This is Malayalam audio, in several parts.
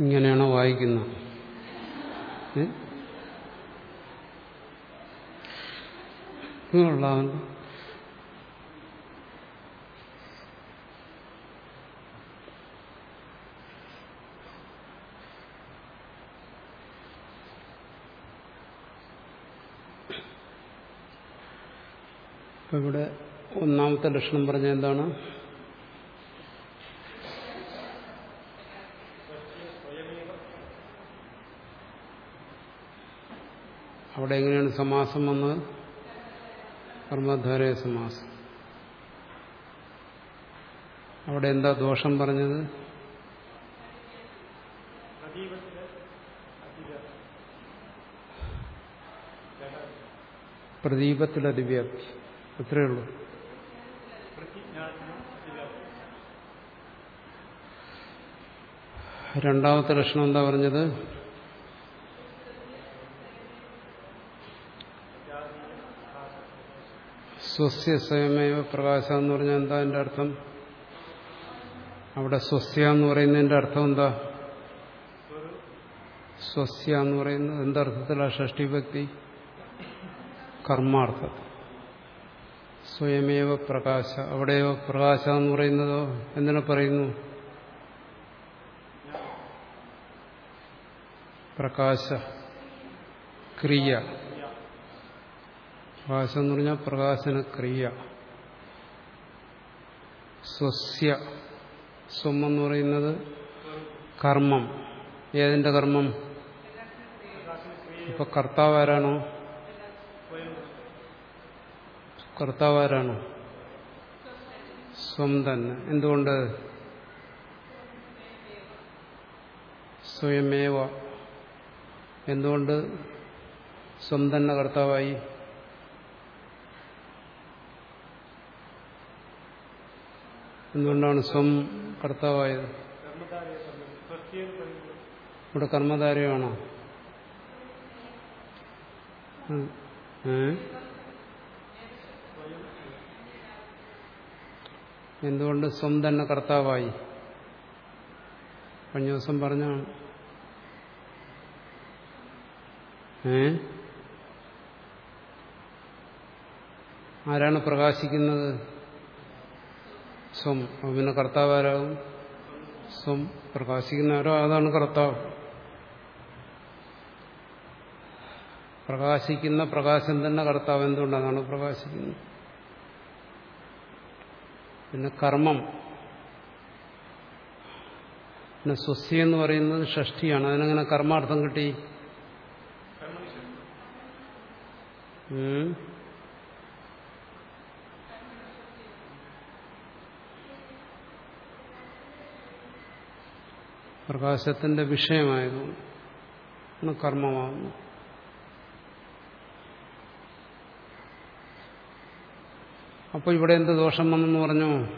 ഇങ്ങനെയാണോ വായിക്കുന്നത്? ഇവിടെ ഒന്നാമത്തെ ലക്ഷണം പറഞ്ഞ എന്താണ്? അവിടെ എങ്ങനെയാണ് സമാസം വന്നത്? കർമ്മധാരയ സമാസം. അവിടെ എന്താ ദോഷം പറഞ്ഞത്? പ്രദീപത്തിൽ അതിവ്യാപ്തി അത്രയേ ഉള്ളൂ. രണ്ടാമത്തെ ലക്ഷണം എന്താ പറഞ്ഞത്? സ്വസ്യ സ്വയമേവ പ്രകാശം എന്ന് പറഞ്ഞാൽ എന്താ എന്റെ അർത്ഥം? അവിടെ സ്വസ്യ എന്ന് പറയുന്നതിന്റെ അർത്ഥം എന്താ? സ്വസ്യ എന്ന് പറയുന്നത് എന്തർത്ഥത്തിലാണ് ഷഷ്ടിഭക്തി കർമാർത്ഥം. സ്വയമേവ പ്രകാശ. അവിടെയോ പ്രകാശ എന്ന് പറയുന്നതോ? എന്തിനെ പറയുന്നു? പ്രകാശ. ക്രിയ. പ്രകാശം എന്ന് പറഞ്ഞാൽ പ്രകാശനക്രിയ. സ്വസ്യ. സ്വം എന്ന് പറയുന്നത് കർമ്മം. ഏതിന്റെ കർമ്മം? ഇപ്പൊ കർത്താവ് ആരാണോ? കർത്താവ് ആരാണോ? സ്വം തന്നെ. എന്തുകൊണ്ട്? സ്വയമേവ. എന്തുകൊണ്ട്? സ്വം തന്നെ കർത്താവായി. എന്തുകൊണ്ടാണ് സ്വം കർത്താവായത്? ഇവിടെ കർമ്മധാരയാണോ? എന്തുകൊണ്ട് സ്വം തന്നെ കർത്താവായി? കഴിഞ്ഞ ദിവസം പറഞ്ഞാണ് ഏ? ആരാണ് പ്രകാശിക്കുന്നത്? സ്വം അപ്പൊ പിന്നെ കർത്താവ് ആരാകും? സ്വം പ്രകാശിക്കുന്നവരോ അതാണ് കർത്താവ്. പ്രകാശിക്കുന്ന പ്രകാശം തന്നെ കർത്താവ് എന്തുകൊണ്ടാണ് പ്രകാശിക്കുന്നത്? പിന്നെ കർമ്മം. പിന്നെ സ്വസ്യ എന്ന് പറയുന്നത് ഷഷ്ടിയാണ് അതിനങ്ങനെ കർമാർത്ഥം കിട്ടി? പ്രകാശത്തിന്റെ വിഷയമായതുകൊണ്ട് കർമ്മമാകുന്നു. അപ്പോൾ ഇവിടെ എന്ത് ദോഷം വന്നെന്ന് പറഞ്ഞു?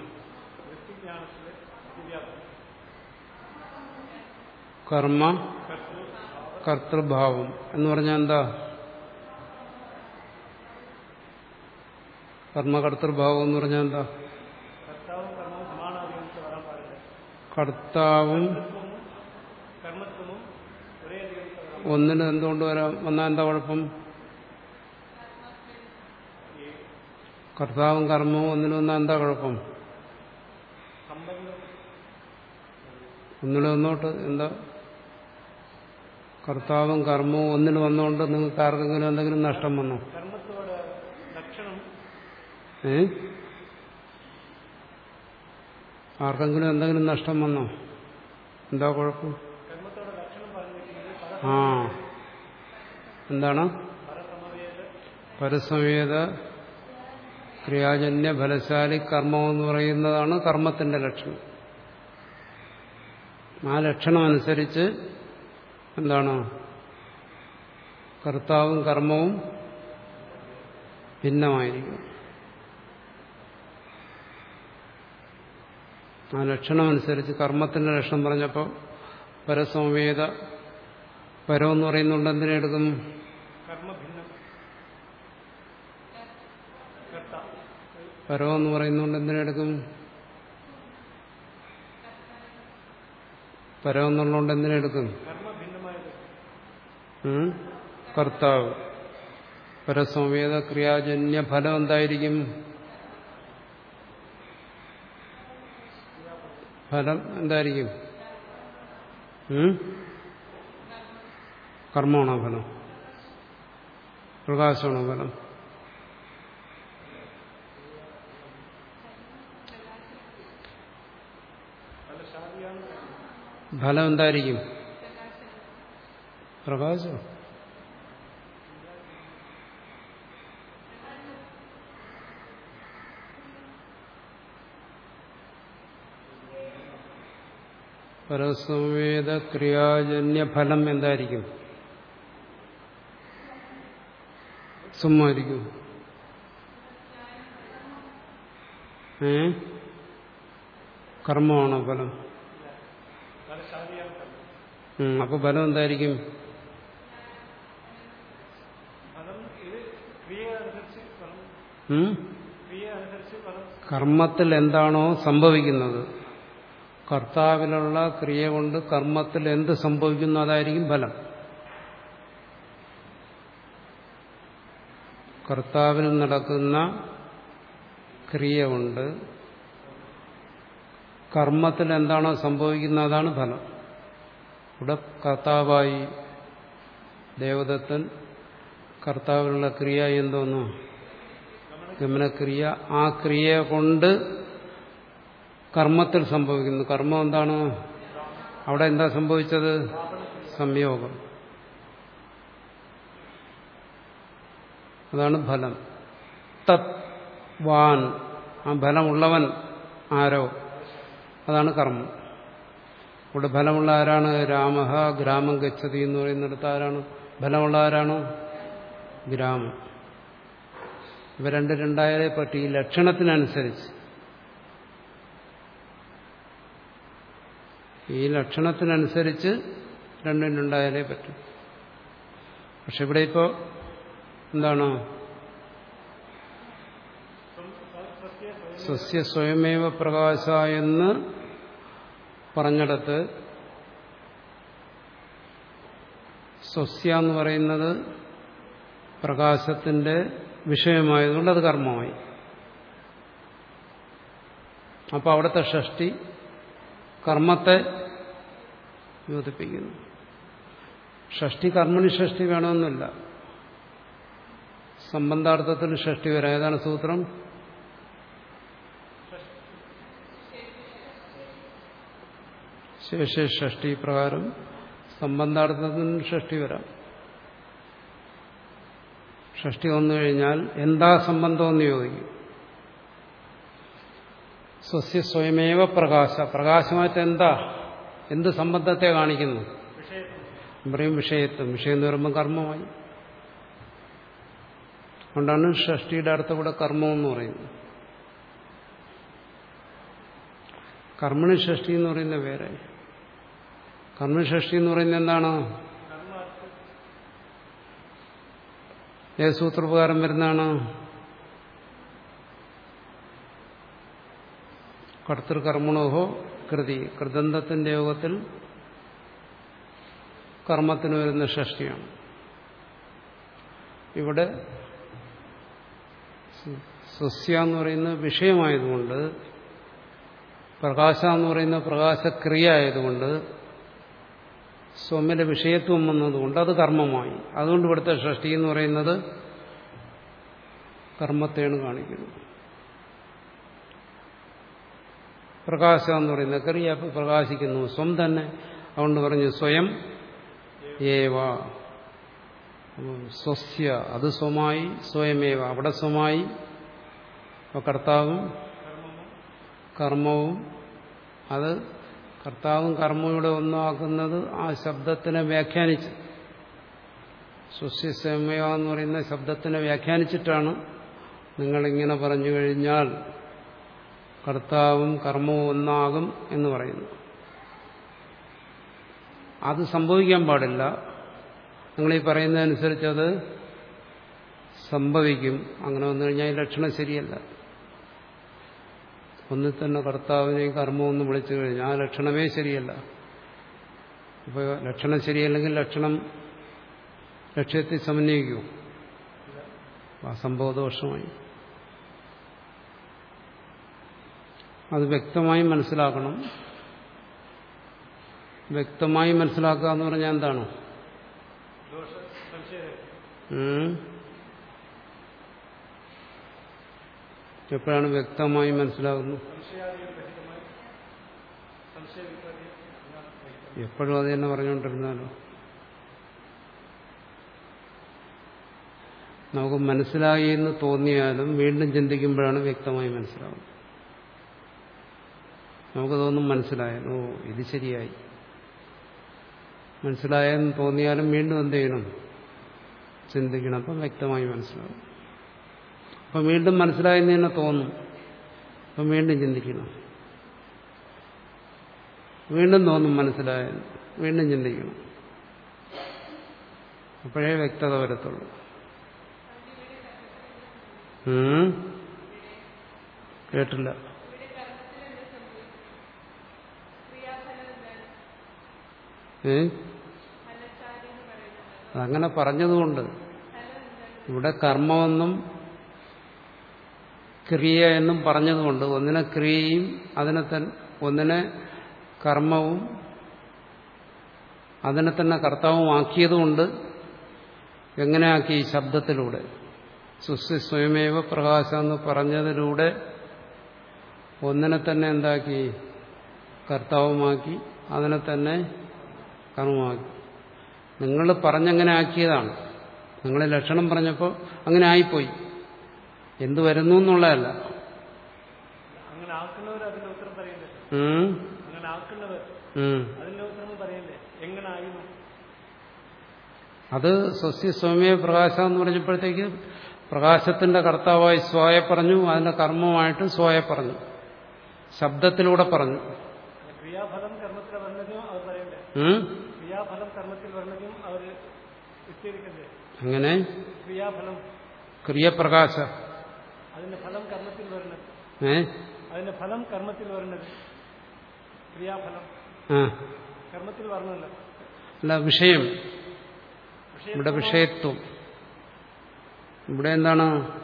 കർമ്മ കർത്തൃഭാവം എന്ന് പറഞ്ഞാൽ എന്താ? കർമ്മകർത്തൃഭാവം എന്ന് പറഞ്ഞാൽ എന്താ? കർത്താവും ഒന്നിന് എന്തുകൊണ്ട് വരാം വന്നാൽ എന്താ കുഴപ്പം? കർത്താവും കർമ്മവും ഒന്നിന് വന്നാൽ എന്താ കുഴപ്പം? ഒന്നിന് വന്നോട്ട് എന്താ? കർത്താവും കർമ്മവും ഒന്നിന് വന്നുകൊണ്ട് നിങ്ങൾക്ക് ആർക്കെങ്കിലും എന്തെങ്കിലും നഷ്ടം വന്നോ? ഏ? ആർക്കെങ്കിലും എന്തെങ്കിലും നഷ്ടം വന്നോ? എന്താ കുഴപ്പം? ആ. എന്താണ്? പരസമേത ക്രിയാജന്യ ഫലശാലി കർമ്മം എന്ന് പറയുന്നതാണ് കർമ്മത്തിന്റെ ലക്ഷണം. ആ ലക്ഷണം അനുസരിച്ച് എന്താണ്? കർത്താവും കർമ്മവും ഭിന്നമായിരിക്കും. ആ ലക്ഷണം അനുസരിച്ച് കർമ്മത്തിന്റെ ലക്ഷണം പറഞ്ഞപ്പോൾ പരസംവേദ പരം എന്ന് പറയുന്നുണ്ട് എന്തിനെടുക്കും പരം എന്ന് പറയുന്നുണ്ട് എന്തിനെടുക്കും പരം എന്നുള്ളതുകൊണ്ട് എന്തിനെടുക്കും? കർത്താവ്. പരസംവേദ ക്രിയാജന്യ ഫലം എന്തായിരിക്കും? ഫലം എന്തായിരിക്കും? കർമ്മമാണോ ഫലം? പ്രകാശമാണോ ഫലം? ഫലം എന്തായിരിക്കും? പ്രകാശം. പരസംവേദ എന്തായിരിക്കും? സുമ്മായിരിക്കും ഏ? കർമ്മമാണോ ഫലം? അപ്പൊ ഫലം എന്തായിരിക്കും? കർമ്മത്തിൽ എന്താണോ സംഭവിക്കുന്നത്? കർത്താവിലുള്ള ക്രിയ കൊണ്ട് കർമ്മത്തിൽ എന്ത് സംഭവിക്കുന്നു അതായിരിക്കും ഫലം. കർത്താവിൽ നടക്കുന്ന ക്രിയ ഉണ്ട് കർമ്മത്തിൽ എന്താണോ സംഭവിക്കുന്നത് അതാണ് ഫലം. ഇവിടെ കർത്താവായി ദേവദത്തൻ കർത്താവിലുള്ള ക്രിയ എന്തോന്നു? ഗമനക്രിയ ആ ക്രിയ കൊണ്ട് കർമ്മത്തിൽ സംഭവിക്കുന്നു. കർമ്മം എന്താണ്? അവിടെ എന്താ സംഭവിച്ചത്? സംയോഗം. അതാണ് ഫലം. തത് വാൻ ആ ഫലമുള്ളവൻ ആരോ? അതാണ് കർമ്മം. ഇവിടെ ഫലമുള്ള ആരാണ്? രാമ ഗ്രാമം ഗച്ഛതി എന്ന് പറയുന്നിടത്ത് ആരാണ്? ഫലമുള്ള ആരാണ്? ഗ്രാമം. ഇവ രണ്ട് രണ്ടായാലേ പറ്റി. ഈ ലക്ഷണത്തിനനുസരിച്ച്. ഈ ലക്ഷണത്തിനനുസരിച്ച് രണ്ടും രണ്ടായാലേ പറ്റും. പക്ഷെ ഇവിടെ ഇപ്പോൾ എന്താണ്? സസ്യ സ്വയമേവ പ്രകാശ എന്ന് പറഞ്ഞിടത്ത് സ്വസ്യ എന്ന് പറയുന്നത് പ്രകാശത്തിന്റെ വിഷയമായതുകൊണ്ട് അത് കർമ്മമായി. അപ്പോൾ അവിടുത്തെ ഷഷ്ടി കർമ്മത്തെ യോജിപ്പിക്കുന്നു. ഷഷ്ടി കർമ്മണി ഷഷ്ടി വേണമെന്നില്ല. സംബന്ധാർത്ഥത്തിൽ ഷഷ്ടി വരാം. ഏതാണ് സൂത്രം? ശേഷ ഷഷ്ടി പ്രകാരം സംബന്ധാർത്ഥത്തിന് ഷഷ്ടി വരാം. ഷഷ്ടി വന്നു കഴിഞ്ഞാൽ എന്താ സംബന്ധം എന്ന് ചോദിക്കും. സ്വസ്യ സ്വയമേവ പ്രകാശ. പ്രകാശമായിട്ട് എന്താ? എന്ത് സംബന്ധത്തെ കാണിക്കുന്നു? പറയും വിഷയത്വം. വിഷയം എന്ന് പറയുമ്പോൾ കർമ്മമായി. അതുകൊണ്ടാണ് ഷഷ്ടിയുടെ അടുത്ത കൂടെ കർമ്മം എന്ന് പറയുന്നത്. കർമ്മണി ഷഷ്ടി എന്ന് പറയുന്നത് വേറെ. കർമ്മണി ഷഷ്ടി എന്ന് പറയുന്നത് എന്താണ്? ഏത് സൂത്രപ്രകാരം വരുന്നതാണ്. കർത്തൃകർമ്മണോഹോ കൃതി. കൃതന്ധത്തിന്റെ യോഗത്തിൽ കർമ്മത്തിന് വരുന്ന ഷഷ്ടിയാണ്. ഇവിടെ സസ്യ എന്ന് പറയുന്ന വിഷയമായതുകൊണ്ട് പ്രകാശ എന്ന് പറയുന്ന പ്രകാശക്രിയ ആയതുകൊണ്ട് സ്വമിന്റെ വിഷയത്വം വന്നതുകൊണ്ട് അത് കർമ്മമായി. അതുകൊണ്ട് ഇവിടുത്തെ ഷഷ്ടി എന്ന് പറയുന്നത് കർമ്മത്തെയാണ് കാണിക്കുന്നത്. പ്രകാശ എന്ന് പറയുന്ന ക്രിയ പ്രകാശിക്കുന്നു. സ്വം തന്നെ. അതുകൊണ്ട് പറഞ്ഞു സ്വയം ഏവ. സ്വസ്യ അത് സ്വമായി സ്വയമേവ. അവിടെ സ്വമായി കർത്താവും കർമ്മവും. അത് കർത്താവും കർമ്മവും ഇവിടെ ഒന്നാക്കുന്നത് ആ ശബ്ദത്തിനെ വ്യാഖ്യാനിച്ച്. സ്വസ്യ സ്വയമേവ എന്ന് പറയുന്ന ശബ്ദത്തിനെ വ്യാഖ്യാനിച്ചിട്ടാണ് നിങ്ങളിങ്ങനെ പറഞ്ഞു കഴിഞ്ഞാൽ കർത്താവും കർമ്മവും ഒന്നാകും എന്ന് പറയുന്നു. അത് സംഭവിക്കാൻ പാടില്ല. നിങ്ങളീ പറയുന്നതനുസരിച്ച് അത് സംഭവിക്കും. അങ്ങനെ വന്നു കഴിഞ്ഞാൽ ഈ ലക്ഷണം ശരിയല്ല. ഒന്നിൽ തന്നെ കർത്താവിനെയും കർമ്മമൊന്നും വിളിച്ചു കഴിഞ്ഞാൽ ആ ലക്ഷണമേ ശരിയല്ല. അപ്പോൾ ലക്ഷണം ശരിയല്ലെങ്കിൽ ലക്ഷണം ലക്ഷ്യത്തെ സമന്വയിക്കുമോ ആ സംഭവദോഷമായി. അത് വ്യക്തമായി മനസ്സിലാക്കണം. വ്യക്തമായി മനസ്സിലാക്കുക എന്ന് പറഞ്ഞാൽ എന്താണ്? എപ്പോഴാണ് വ്യക്തമായി വഹിക്കുന്നത്. എപ്പോഴും അത് തന്നെ പറഞ്ഞുകൊണ്ടിരുന്നാലോ? നമുക്ക് മനസ്സിലായി എന്ന് തോന്നിയാലും വീണ്ടും ചിന്തിക്കുമ്പോഴാണ് വ്യക്തമായി മനസ്സിലാവുന്നത്. നമുക്ക് തോന്നും മനസ്സിലായോ. ഓ ഇത് ശരിയായി. മനസ്സിലായെന്ന് തോന്നിയാലും വീണ്ടും എന്ത് ചെയ്യണം? ചിന്തിക്കണം അപ്പം വ്യക്തമായി മനസ്സിലാവും. അപ്പം വീണ്ടും മനസ്സിലായെന്ന് തന്നെ തോന്നും. അപ്പം വീണ്ടും ചിന്തിക്കണം. വീണ്ടും തോന്നും മനസ്സിലായ വീണ്ടും ചിന്തിക്കണം. അപ്പോഴേ വ്യക്തത വരത്തുള്ളൂ? കേട്ടില്ല. ഏ? അതങ്ങനെ പറഞ്ഞതുകൊണ്ട് ഇവിടെ കർമ്മമെന്നും ക്രിയ എന്നും പറഞ്ഞതുകൊണ്ട് ഒന്നിനെ ക്രിയയും അതിനെ തന്നെ ഒന്നിനെ കർമ്മവും അതിനെ തന്നെ കർത്താവുമാക്കിയതുകൊണ്ട് എങ്ങനെ ആക്കി ഈ ശബ്ദത്തിലൂടെ? സുസ്തി സ്വയമേവ പ്രകാശം എന്ന് പറഞ്ഞതിലൂടെ ഒന്നിനെ തന്നെ എന്താക്കി? കർത്താവുമാക്കി അതിനെ തന്നെ കർമ്മമാക്കി. നിങ്ങൾ പറഞ്ഞങ്ങനെ ആക്കിയതാണ്. നിങ്ങൾ ലക്ഷണം പറഞ്ഞപ്പോൾ അങ്ങനെ ആയിപ്പോയി. എന്ത് വരുന്നു എന്നുള്ളതല്ല. അത് സ്വസ്യ സ്വമേ പ്രകാശ എന്ന് പറഞ്ഞപ്പോഴത്തേക്ക് പ്രകാശത്തിന്റെ കർത്താവായി സ്വായ പറഞ്ഞു അതിന്റെ കർമ്മമായിട്ട് സ്വായ പറഞ്ഞു. ശബ്ദത്തിലൂടെ പറഞ്ഞു. ക്രിയാഫലം കർമ്മത്തിൽ ക്രിയാഫലം കർമ്മത്തിൽ വർണതും അവർ വിസ്തരിക്കണ്ടേ? അങ്ങനെ ക്രിയാഫലം. ക്രിയപ്രകാശ. അതിന്റെ ഫലം കർമ്മത്തിൽ വരുന്നത് ഏ? അതിന്റെ ഫലം കർമ്മത്തിൽ വരുന്നത് ക്രിയാഫലം. കർമ്മത്തിൽ വരണല്ലോ അല്ല വിഷയം. വിഷയം ഇവിടെ വിഷയത്വം. ഇവിടെ എന്താണ്?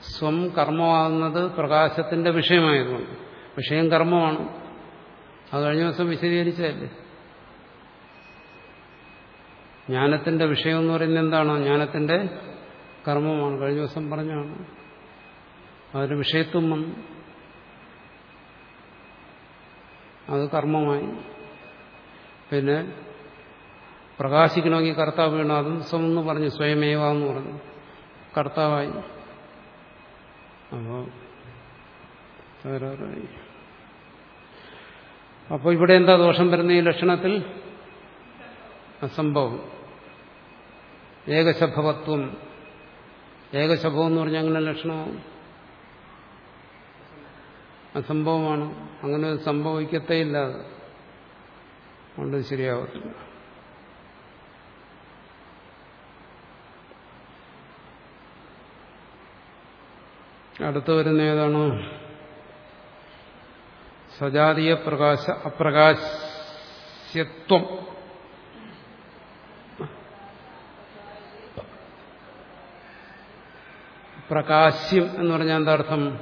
സ്വം കർമ്മമാകുന്നത് പ്രകാശത്തിന്റെ വിഷയമായതുകൊണ്ട്. വിഷയം കർമ്മമാണ്. അത് കഴിഞ്ഞ ദിവസം വിശദീകരിച്ചതല്ലേ? ജ്ഞാനത്തിന്റെ വിഷയം എന്ന് പറയുന്നത് എന്താണ് ജ്ഞാനത്തിന്റെ കർമ്മമാണ്. കഴിഞ്ഞ ദിവസം പറഞ്ഞാണ് അതിന് വിഷയത്വം വന്നു അത് കർമ്മമായി. പിന്നെ പ്രകാശിക്കണമെങ്കിൽ കർത്താവ് വേണം. അതും സ്വമെന്ന് പറഞ്ഞു. സ്വയമേവ എന്ന് പറഞ്ഞു. കർത്താവായി. തകരാറായി. അപ്പോൾ ഇവിടെ എന്താ ദോഷം വരുന്ന ഈ ലക്ഷണത്തിൽ? അസംഭവം. ഏകശഭവത്വം ഏകശഭവം എന്ന് പറഞ്ഞാൽ അങ്ങനെ ലക്ഷണമാവും അസംഭവമാണ് അങ്ങനെ സംഭവിക്കത്തേ ഇല്ല. കൊണ്ട് ശരിയാവത്തില്ല. അടുത്ത വരുന്ന ഏതാണ്? സജാതീയ പ്രകാശ അപ്രകാശ്യത്വം. പ്രകാശ്യം എന്ന് പറഞ്ഞാൽ എന്താ അർത്ഥം?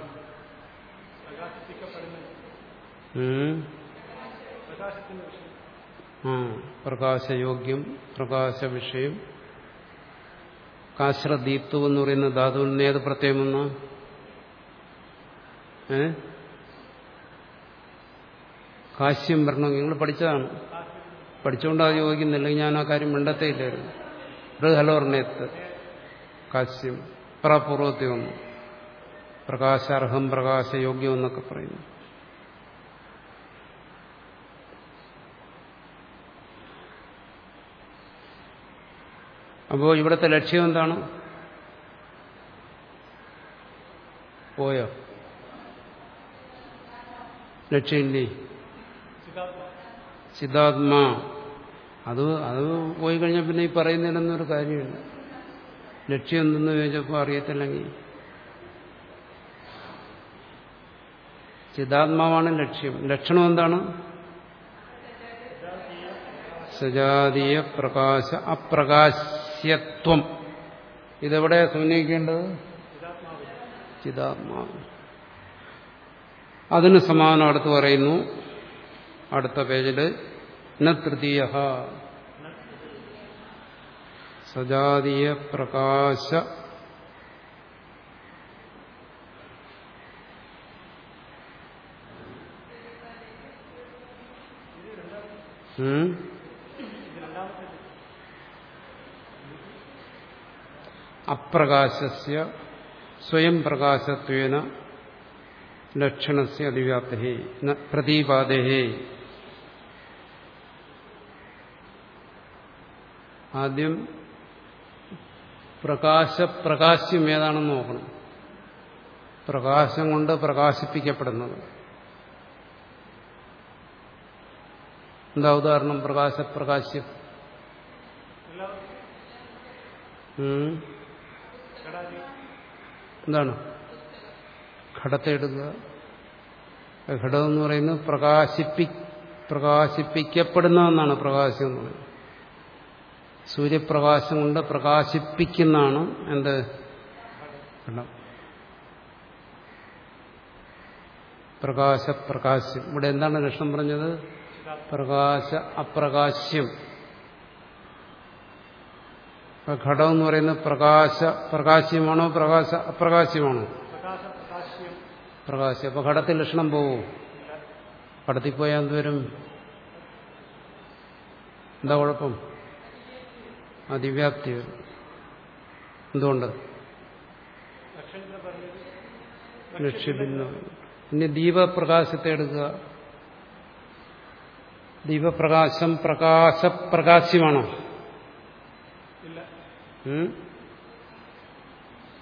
പ്രകാശയോഗ്യം പ്രകാശ വിഷയം ആ കാശ്രദീപ്തു എന്ന് പറയുന്ന ധാതുവിന് ഏത് പ്രത്യേകമെന്ന് ഏ? കാശ്യം വരണമെങ്കിൽ നിങ്ങൾ പഠിച്ചതാണ്. പഠിച്ചുകൊണ്ട് അത് ചോദിക്കുന്നില്ലെങ്കിൽ ഞാൻ ആ കാര്യം മിണ്ടത്തേ ഇല്ലായിരുന്നു ബൃഹലോർണയത്ത് കാശ്യം. പ്രപൂർവത്തിൽ ഒന്ന് പ്രകാശാർഹം പ്രകാശയോഗ്യം എന്നൊക്കെ പറയുന്നു. അപ്പോൾ ഇവിടുത്തെ ലക്ഷ്യം എന്താണ്? പോയോ? ലക്ഷ്യമില്ലേ? ചിതാത്മാ അത് അത് പോയി കഴിഞ്ഞാൽ പിന്നെ ഈ പറയുന്നതിനൊന്നൊരു കാര്യമില്ല. ലക്ഷ്യം എന്തെന്ന് ചോദിച്ചപ്പോൾ അറിയത്തില്ലെങ്കിൽ ചിതാത്മാവാണ് ലക്ഷ്യം. ലക്ഷണം എന്താണ്? സജാതീയ പ്രകാശ അപ്രകാശ്യത്വം. ഇതെവിടെ സൂചിക്കേണ്ടത് ചിതാത്മാവ്. അതിന് സമാനം അടുത്ത് പറയുന്നു. അടുത്ത പേജിൽ. ന തൃതീയ സജാതീയ പ്രകാശ ഉം? അപ്രകാശസ്യ സ്വയം പ്രകാശത്വേന ലക്ഷണസ്യ അതിവ്യാപ്തി പ്രതീപാദേ ആദ്യം പ്രകാശപ്രകാശ്യം ഏതാണെന്ന് നോക്കണം. പ്രകാശം കൊണ്ട് പ്രകാശിപ്പിക്കപ്പെടുന്നത്. എന്താ ഉദാഹരണം പ്രകാശപ്രകാശ്യം. എന്താണ്? ഘടത്തെ എടുക്കുക ഘടം എന്ന് പറയുന്നത് പ്രകാശിപ്പി പ്രകാശിപ്പിക്കപ്പെടുന്ന ഒന്നാണ് പ്രകാശം എന്ന് പറയുന്നത്. സൂര്യപ്രകാശം കൊണ്ട് പ്രകാശിപ്പിക്കുന്നതാണ് എന്ത്? പ്രകാശ പ്രകാശപ്രകാശ്യം. ഇവിടെ എന്താണ് ലക്ഷണം പറഞ്ഞത്? പ്രകാശ അപ്രകാശ്യം ഘടം എന്ന് പറയുന്നത് പ്രകാശ പ്രകാശ്യമാണോ പ്രകാശ അപ്രകാശ്യമാണോ? പ്രകാശ പ്രകാശ്യം. പ്രകാശം അപ്പൊ ഘടത്തിൽ ലക്ഷണം പോവോ? ഘടത്തിൽ പോയാൽ എന്തുവരും എന്താ കുഴപ്പം? അതിവ്യാപ്തി വരും. എന്തുകൊണ്ട്? പിന്നെ ദീപപ്രകാശത്തെ എടുക്കുക. ദീപപ്രകാശം പ്രകാശപ്രകാശ്യമാണോ?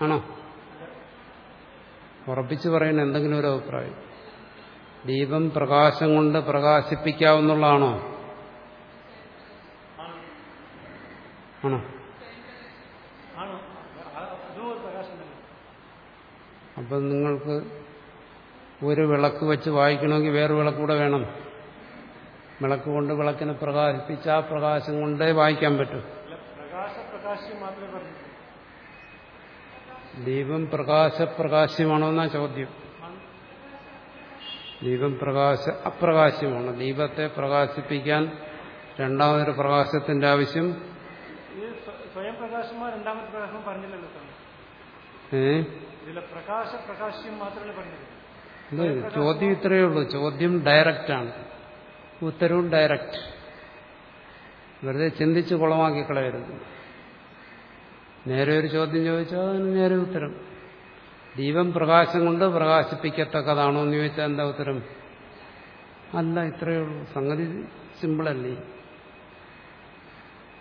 ആണോ? ഉറപ്പിച്ച് പറയുന്ന എന്തെങ്കിലും ഒരു അഭിപ്രായം. ദീപം പ്രകാശം കൊണ്ട് പ്രകാശിപ്പിക്കാവുന്നതാണോ? ആണോ? അപ്പൊ നിങ്ങൾക്ക് ഒരു വിളക്ക് വെച്ച് വായിക്കണമെങ്കിൽ വേറെ വിളക്ക് കൂടെ വേണം. വിളക്ക് കൊണ്ട് വിളക്കിനെ പ്രകാശിപ്പിച്ച് ആ പ്രകാശം കൊണ്ടേ വായിക്കാൻ പറ്റും. ദീപം പ്രകാശപ്രകാശ്യമാണോ എന്നാ ചോദ്യം ദീപം പ്രകാശ അപ്രകാശ്യമാണ് ദീപത്തെ പ്രകാശിപ്പിക്കാൻ രണ്ടാമതൊരു പ്രകാശത്തിന്റെ ആവശ്യം സ്വയം പ്രകാശമോ രണ്ടാമത്തെ പ്രകാശമോ പറഞ്ഞില്ലല്ലോ ഇതിലെ പ്രകാശ പ്രകാശ്യം മാത്രമേ പറഞ്ഞത് ഇത് ചോദ്യം ഇത്രയേ ഉള്ളൂ. ചോദ്യം ഡയറക്റ്റ് ആണ്. ഉത്തരവും ഡയറക്റ്റ് വെറുതെ ചിന്തിച്ച് കുളമാക്കി കളയരുത്. നേരെ ഒരു ചോദ്യം ചോദിച്ചാൽ അതിന് നേരെ ഉത്തരം. ദീപം പ്രകാശം കൊണ്ട് പ്രകാശിപ്പിക്കത്തക്കതാണോ എന്ന് ചോദിച്ചാൽ എന്താ ഉത്തരം? അല്ല ഇത്രയേ ഉള്ളൂ. സംഗതി സിമ്പിളല്ലേ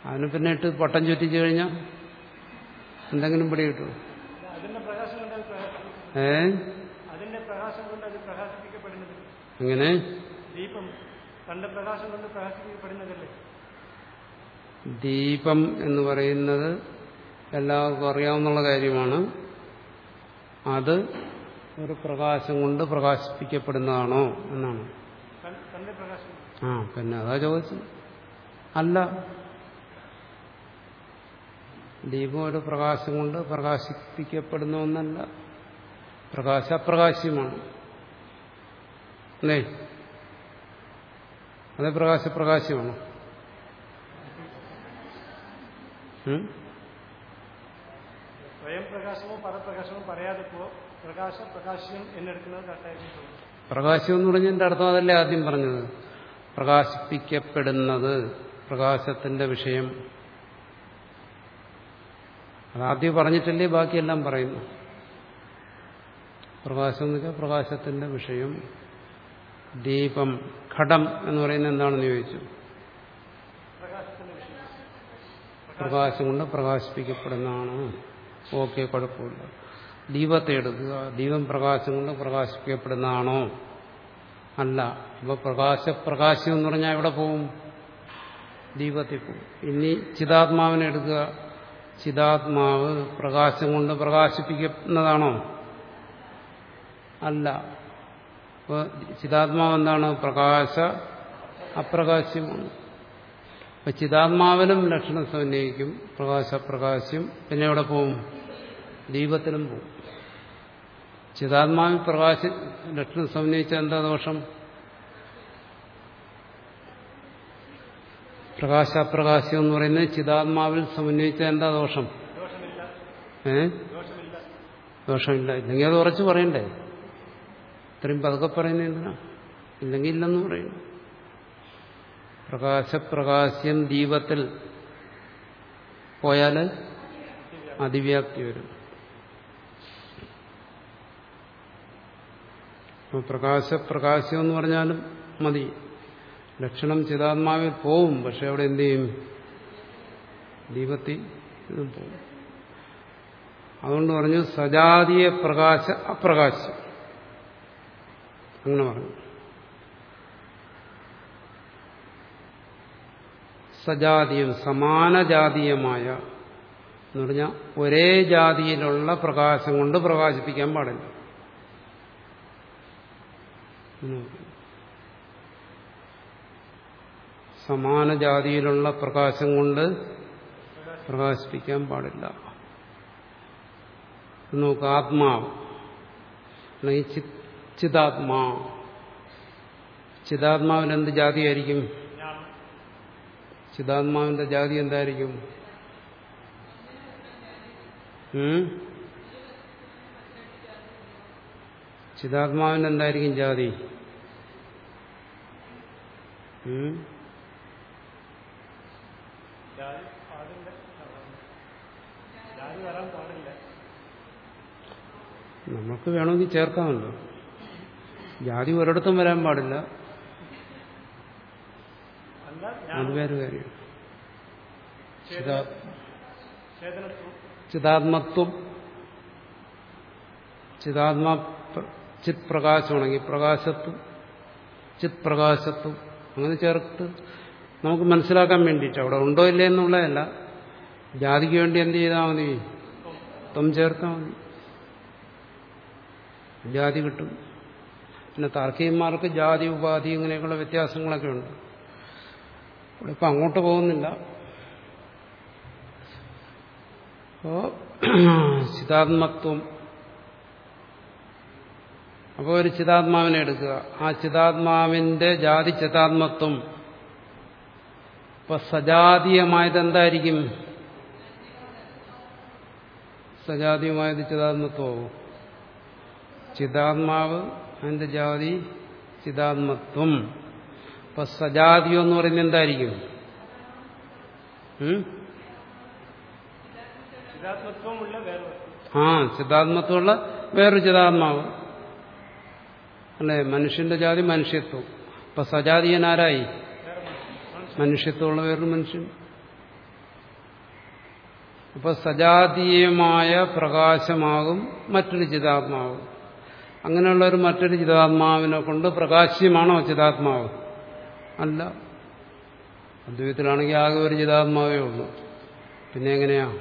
അതിന് പിന്നെ ഇട്ട് പട്ടം ചുറ്റിച്ചു കഴിഞ്ഞാൽ എന്തെങ്കിലും പിടി കിട്ടുമോ ഏ? അങ്ങനെ ദീപം എന്ന് പറയുന്നത് എല്ലാവർക്കും അറിയാവുന്ന കാര്യമാണ്. അത് ഒരു പ്രകാശം കൊണ്ട് പ്രകാശിപ്പിക്കപ്പെടുന്നതാണോ എന്നാണ്. ആ പിന്നെ അതാ ചോദിച്ചത്. അല്ല ദീപം ഒരു പ്രകാശം കൊണ്ട് പ്രകാശിപ്പിക്കപ്പെടുന്ന ഒന്നല്ല പ്രകാശ അപ്രകാശ്യമാണ് അല്ലേ? അത്? സ്വയം പ്രകാശമോ പരപ്രകാശമോ പറയാതെ പ്രകാശ പ്രകാശ്യം എന്നെടുക്കുന്നത് കറക്റ്റായിരിക്കും പ്രകാശം എന്ന് പറഞ്ഞതിന്റെ അർത്ഥം അതല്ലേ ആദ്യം പറഞ്ഞത്? പ്രകാശിപ്പിക്കപ്പെടുന്നത്. പ്രകാശത്തിന്റെ വിഷയം അതാദ്യം പറഞ്ഞിട്ടല്ലേ ബാക്കിയെല്ലാം പറയുന്നു പ്രകാശം എന്ന് വെച്ചാൽ പ്രകാശത്തിന്റെ വിഷയം ദീപം ഘടം എന്ന് പറയുന്നത് എന്താണെന്ന് ചോദിച്ചു. പ്രകാശം കൊണ്ട് പ്രകാശിപ്പിക്കപ്പെടുന്നതാണ്. ഓക്കെ കുഴപ്പമില്ല. ദീപത്തെ എടുക്കുക ദീപം പ്രകാശം കൊണ്ട് പ്രകാശിപ്പിക്കപ്പെടുന്നതാണോ? അല്ല. പ്രകാശ പ്രകാശപ്രകാശം എന്ന് പറഞ്ഞാൽ എവിടെ പോവും? ദീപത്തിൽ പോവും. ഇനി ചിതാത്മാവിനെ എടുക്കുക. ചിതാത്മാവ് പ്രകാശം കൊണ്ട് പ്രകാശിപ്പിക്കുന്നതാണോ? അല്ല. അപ്പോൾ ചിതാത്മാവ് എന്താണ്? പ്രകാശ അപ്രകാശ്യമാണ്. ഇപ്പം ചിതാത്മാവിനും ലക്ഷണം സമന്വയിക്കും പ്രകാശപ്രകാശ്യം പിന്നെ എവിടെ പോവും? ദീപത്തിലും പോവും. ചിതാത്മാവിൽ പ്രകാശ ലക്ഷണം സമന്വയിച്ച എന്താ ദോഷം? പ്രകാശപ്രകാശം എന്ന് പറയുന്നത് ചിതാത്മാവിൽ സമന്വയിച്ച എന്താ ദോഷം? ഏ? ദോഷമില്ല. ഇല്ലെങ്കിൽ അത് ഉറച്ചു പറയണ്ടേ? ഇത്രയും പതുക്കെ പറയുന്നത് എന്തിനാ? ഇല്ലെങ്കിൽ ഇല്ലെന്ന് പറയുന്നു പ്രകാശപ്രകാശ്യം ദീപത്തിൽ പോയാൽ അതിവ്യാപ്തി വരും. പ്രകാശപ്രകാശം പ്രകാശപ്രകാശ്യം എന്ന് പറഞ്ഞാലും മതി. ലക്ഷണം ചിതാത്മാവിൽ പോവും പക്ഷെ അവിടെ എന്ത് ചെയ്യും? ദീപത്തി ഇതും അതുകൊണ്ട് പറഞ്ഞു സജാതീയ പ്രകാശ അപ്രകാശം. അങ്ങനെ പറഞ്ഞു. സജാതീയം സമാനജാതീയമായ എന്ന് പറഞ്ഞാൽ ഒരേ ജാതിയിലുള്ള പ്രകാശം കൊണ്ട് പ്രകാശിപ്പിക്കാൻ പാടില്ല എന്ന് പറഞ്ഞു. സമാന ജാതിയിലുള്ള പ്രകാശം കൊണ്ട് പ്രകാശിപ്പിക്കാൻ പാടില്ല. നോക്ക് ആത്മാവ്. അല്ലെങ്കിൽ ചിതാത്മാ ചിതാത്മാവിന് എന്ത് ജാതിയായിരിക്കും? ചിതാത്മാവിന്റെ ജാതി എന്തായിരിക്കും? ചിതാത്മാവിന് എന്തായിരിക്കും? ജാതി പാടില്ല ജാതി വരാൻ പാടില്ല നമുക്ക് വേണമെങ്കിൽ ചേർക്കാമല്ലോ. ജാതി ഒരിടത്തും വരാൻ പാടില്ല. ചിതാത്മത്വം ചിതാത്മാ ചിത് പ്രകാശമാണെങ്കിൽ പ്രകാശത്വം ചിത് പ്രകാശത്വം അങ്ങനെ ചേർത്ത് നമുക്ക് മനസ്സിലാക്കാൻ വേണ്ടിയിട്ട് അവിടെ ഉണ്ടോ ഇല്ലേ എന്നുള്ളതല്ല. ജാതിക്ക് വേണ്ടി എന്ത് ചെയ്താൽ മതി? ത്വം ചേർത്താൽ മതി. ജാതി കിട്ടും. പിന്നെ താർക്കികന്മാർക്ക് ജാതി ഉപാധി ഇങ്ങനെയൊക്കെയുള്ള വ്യത്യാസങ്ങളൊക്കെ ഉണ്ട്. ഇപ്പം അങ്ങോട്ട് പോകുന്നില്ല. അപ്പോ ചിതാത്മത്വം. അപ്പോൾ ഒരു ചിതാത്മാവിനെ എടുക്കുക. ആ ചിതാത്മാവിന്റെ ജാതി ചിതാത്മത്വം. ഇപ്പൊ സജാതീയമായത് എന്തായിരിക്കും? സജാതീയമായത് ചിതാത്മത്വവും ചിതാത്മാവ് അതിന്റെ ജാതി ചിതാത്മത്വം. അപ്പൊ സജാതിയോ എന്ന് പറയുന്നത് എന്തായിരിക്കും? ആ ചിതാത്മത്വമുള്ള വേറൊരു ചിതാത്മാവ്. അല്ലെ? മനുഷ്യന്റെ ജാതി മനുഷ്യത്വം. അപ്പൊ സജാതീയനാരായി വേറെ മനുഷ്യൻ മനുഷ്യത്വമുള്ള വേറൊരു മനുഷ്യൻ. അപ്പൊ സജാതീയമായ പ്രകാശമാകും മറ്റൊരു ചിതാത്മാവ്. അങ്ങനെയുള്ള ഒരു മറ്റൊരു ചിതാത്മാവിനെ കൊണ്ട് പ്രകാശ്യമാണോ ചിതാത്മാവ്? അല്ല. അദ്വൈതത്തിലാണെങ്കിൽ ആകെ ഒരു ചിതാത്മാവേ ഉള്ളൂ. പിന്നെ എങ്ങനെയാ?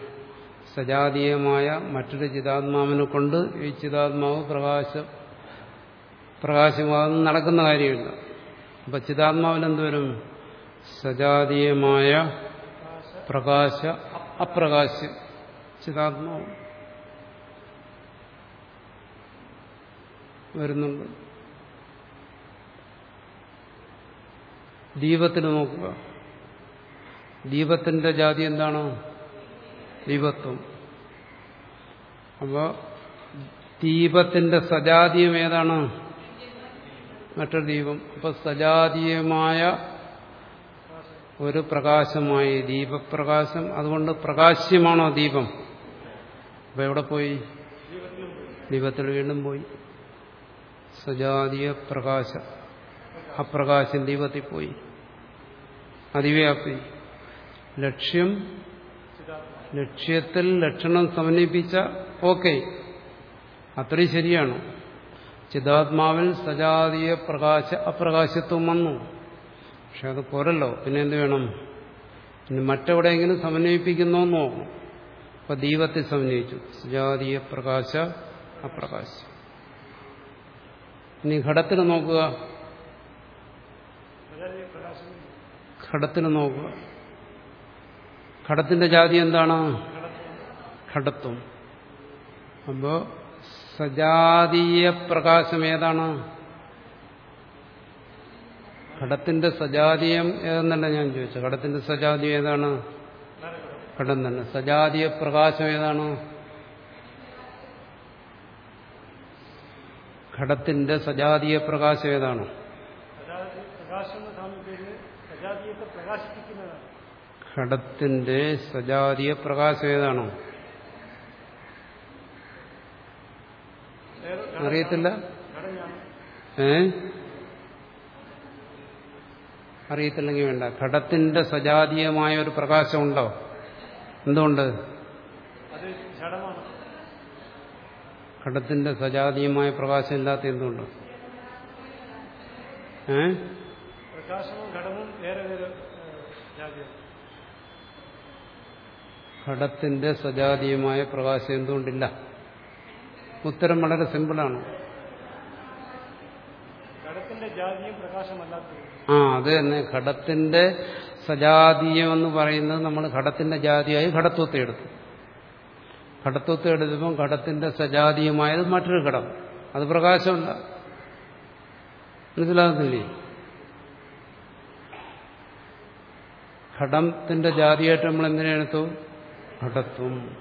സജാതീയമായ മറ്റൊരു ചിതാത്മാവിനെ കൊണ്ട് ഈ ചിതാത്മാവ് പ്രകാശ പ്രകാശമാകുന്ന നടക്കുന്ന കാര്യമില്ല. അപ്പൊ ചിതാത്മാവിനെന്തുവരും സജാതീയമായ പ്രകാശ അപ്രകാശ്യം ചിതാത്മാവ്. വരുന്നുണ്ട്. ദീപത്തിന് നോക്കുക. ദീപത്തിന്റെ ജാതി എന്താണ്? ദീപത്വം. അപ്പോ ദീപത്തിന്റെ സജാതീയം ഏതാണ്? മറ്റൊരു ദീപം. അപ്പൊ സജാതീയമായ ഒരു പ്രകാശമായി ദീപപ്രകാശം. അതുകൊണ്ട് പ്രകാശ്യമാണോ ദീപം? അപ്പൊ എവിടെ പോയി? ദീപത്തിൽ വീണ്ടും പോയി. സജാതീയ പ്രകാശ. അപ്രകാശം ദൈവത്തിൽ പോയി. അതിവ്യാപ്തി ലക്ഷ്യം ലക്ഷ്യത്തിൽ ലക്ഷണം സമന്വയിപ്പിച്ച ഓക്കെ. അത്രയും ശരിയാണ്. ചിതാത്മാവിൽ സജാതീയ പ്രകാശ അപ്രകാശത്വം വന്നു. പക്ഷെ അത് പോരല്ലോ. പിന്നെ എന്ത് വേണം? ഇനി മറ്റെവിടെയെങ്കിലും സമന്വയിപ്പിക്കുന്നോ നോക്കണം അപ്പൊ ദൈവത്തെ സമന്വയിച്ചു. സജാതീയ പ്രകാശ അപ്രകാശം ഇനി ഘടത്തിന് നോക്കുക. ഘടത്തിന് നോക്കുക. ഘടത്തിന്റെ ജാതി എന്താണ്? ഘടത്വം. അപ്പോ സജാതീയ പ്രകാശം ഏതാണ്? ഘടത്തിന്റെ സജാതീയം ഏതെന്നല്ല ഞാൻ ചോദിച്ചത്? ഘടത്തിന്റെ സജാതീയം ഏതാണ്? ഘടം തന്നെ. സജാതീയ പ്രകാശം ഏതാണ്? ഘടത്തിന്റെ സജാതീയ പ്രകാശം ഏതാണ്? ഘടത്തിന്റെ സജാതീയ പ്രകാശം ഏതാണ്? അറിയത്തില്ല? ഏ? അറിയത്തില്ലെങ്കിൽ വേണ്ട. ഘടത്തിന്റെ സജാതീയമായ ഒരു പ്രകാശമുണ്ടോ എന്തുകൊണ്ട് അത് ജഡമാണ് ഘടത്തിന്റെ സജാതീയമായ പ്രകാശം ഇല്ലാത്ത എന്തുകൊണ്ട് ഏ ഘടത്തിന്റെ സജാതീയമായ പ്രകാശം എന്തുകൊണ്ടില്ല? ഉത്തരം വളരെ സിമ്പിളാണ്. ആ അത് തന്നെ. ഘടത്തിന്റെ സജാതീയം എന്ന് പറയുന്നത് നമ്മൾ ഘടത്തിന്റെ ജാതിയായി ഘടത്വത്തെ എടുത്തു. ഘടത്വത്തെ എടുക്കുമ്പം ഘടത്തിന്റെ സജാതീയമായത് മറ്റൊരു ഘടം അത് പ്രകാശമല്ല മനസ്സിലാകുന്നില്ലേ? ഘടത്തിന്റെ ജാതിയായിട്ട് നമ്മൾ എന്തിനെ എടുത്തു? ഘടത്വം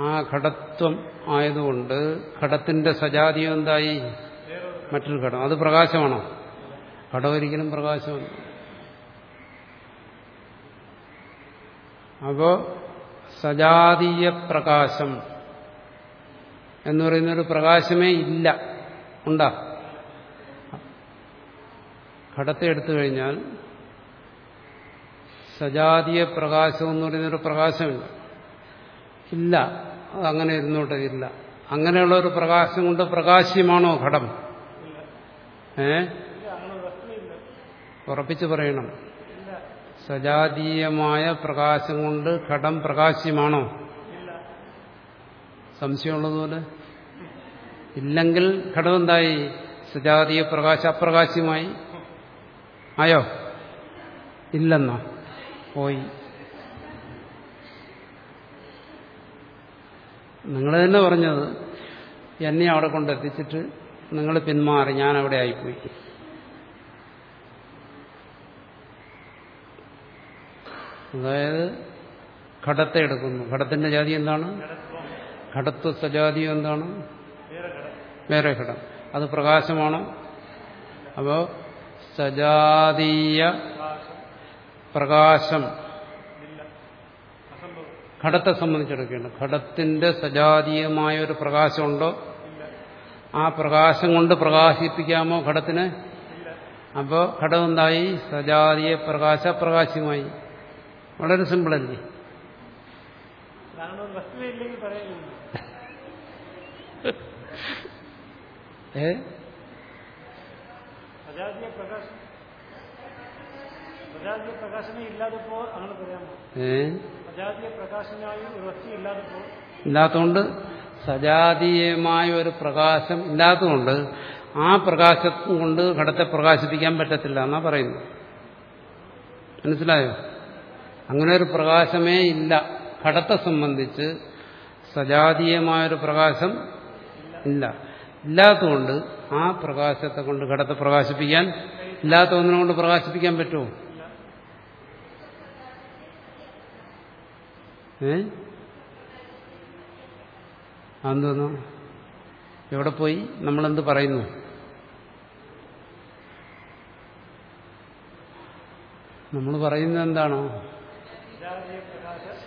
ആ ഘടത്വം ആയതുകൊണ്ട് ഘടത്തിന്റെ സജാതീയം എന്തായി? മറ്റൊരു ഘടം അത് പ്രകാശമാണോ? ഘടം ഒരിക്കലും പ്രകാശമല്ല. അപ്പോ സജാതീയ പ്രകാശം എന്ന് പറയുന്നൊരു പ്രകാശമേ ഇല്ല. ഉണ്ടാ? ഘടത്തെ എടുത്തു കഴിഞ്ഞാൽ സജാതീയ പ്രകാശം എന്ന് പറയുന്നൊരു പ്രകാശമില്ല. ഇല്ല. അത് അങ്ങനെ ഇരുന്നോട്ടെ ഇല്ല. അങ്ങനെയുള്ള ഒരു പ്രകാശം കൊണ്ട് പ്രകാശ്യമാണോ ഘടം? ഏ? ഉറപ്പിച്ചു പറയണം. സജാതീയമായ പ്രകാശം കൊണ്ട് ഘടം പ്രകാശ്യമാണോ? സംശയമുള്ളതുപോലെ? ഇല്ലെങ്കിൽ ഘടം എന്തായി? സജാതീയ പ്രകാശ അപ്രകാശ്യമായി? ആയോ? ഇല്ലെന്നോ? പോയി. നിങ്ങൾ തന്നെ പറഞ്ഞത് എന്നെ അവിടെ കൊണ്ടെത്തിച്ചിട്ട് നിങ്ങൾ പിന്മാറി ഞാൻ അവിടെ ആയിപ്പോയി. അതായത് ഘടത്തെ എടുക്കുന്നു. ഘടത്തിന്റെ ജാതി എന്താണ്? ഘടത്വ സജാതി എന്താണ്? വേറെ ഘടം. അത് പ്രകാശമാണ്. അപ്പോ സജാതീയ പ്രകാശം. ഘടത്തെ സംബന്ധിച്ചെടുക്കുകയാണ് ഘടത്തിന്റെ സജാതീയമായ ഒരു പ്രകാശമുണ്ടോ? ആ പ്രകാശം കൊണ്ട് പ്രകാശിപ്പിക്കാമോ ഘടത്തിന്? അപ്പോ അപ്പോൾ ഘടം എന്തായി? സജാതീയ പ്രകാശ പ്രകാശമായി വളരെ ഇല്ലെങ്കിൽ പറയുന്നില്ല ഏ? ഇല്ലാതപ്പോ അങ്ങനെ പറയാമോ ഒരു വസ്തു ഇല്ലാതപ്പോ ഇല്ലാത്തതുകൊണ്ട് സജാതീയമായ ഒരു പ്രകാശം ഇല്ലാത്തതുകൊണ്ട് ആ പ്രകാശം കൊണ്ട് ഘടത്തെ പ്രകാശിപ്പിക്കാൻ പറ്റത്തില്ല എന്നാ പറയുന്നു മനസ്സിലായോ? അങ്ങനെ ഒരു പ്രകാശമേ ഇല്ല. ഘടത്തെ സംബന്ധിച്ച് സജാതീയമായൊരു പ്രകാശം ഇല്ല. ഇല്ലാത്തതുകൊണ്ട് ആ പ്രകാശത്തെ കൊണ്ട് ഘടത്തെ പ്രകാശിപ്പിക്കാൻ ഇല്ലാത്ത ഒന്നിനെ കൊണ്ട് പ്രകാശിപ്പിക്കാൻ പറ്റുമോ? ഏ? അതെന്തോന്നു? എവിടെ പോയി? നമ്മളെന്ത് പറയുന്നു? നമ്മൾ പറയുന്നത് എന്താണോ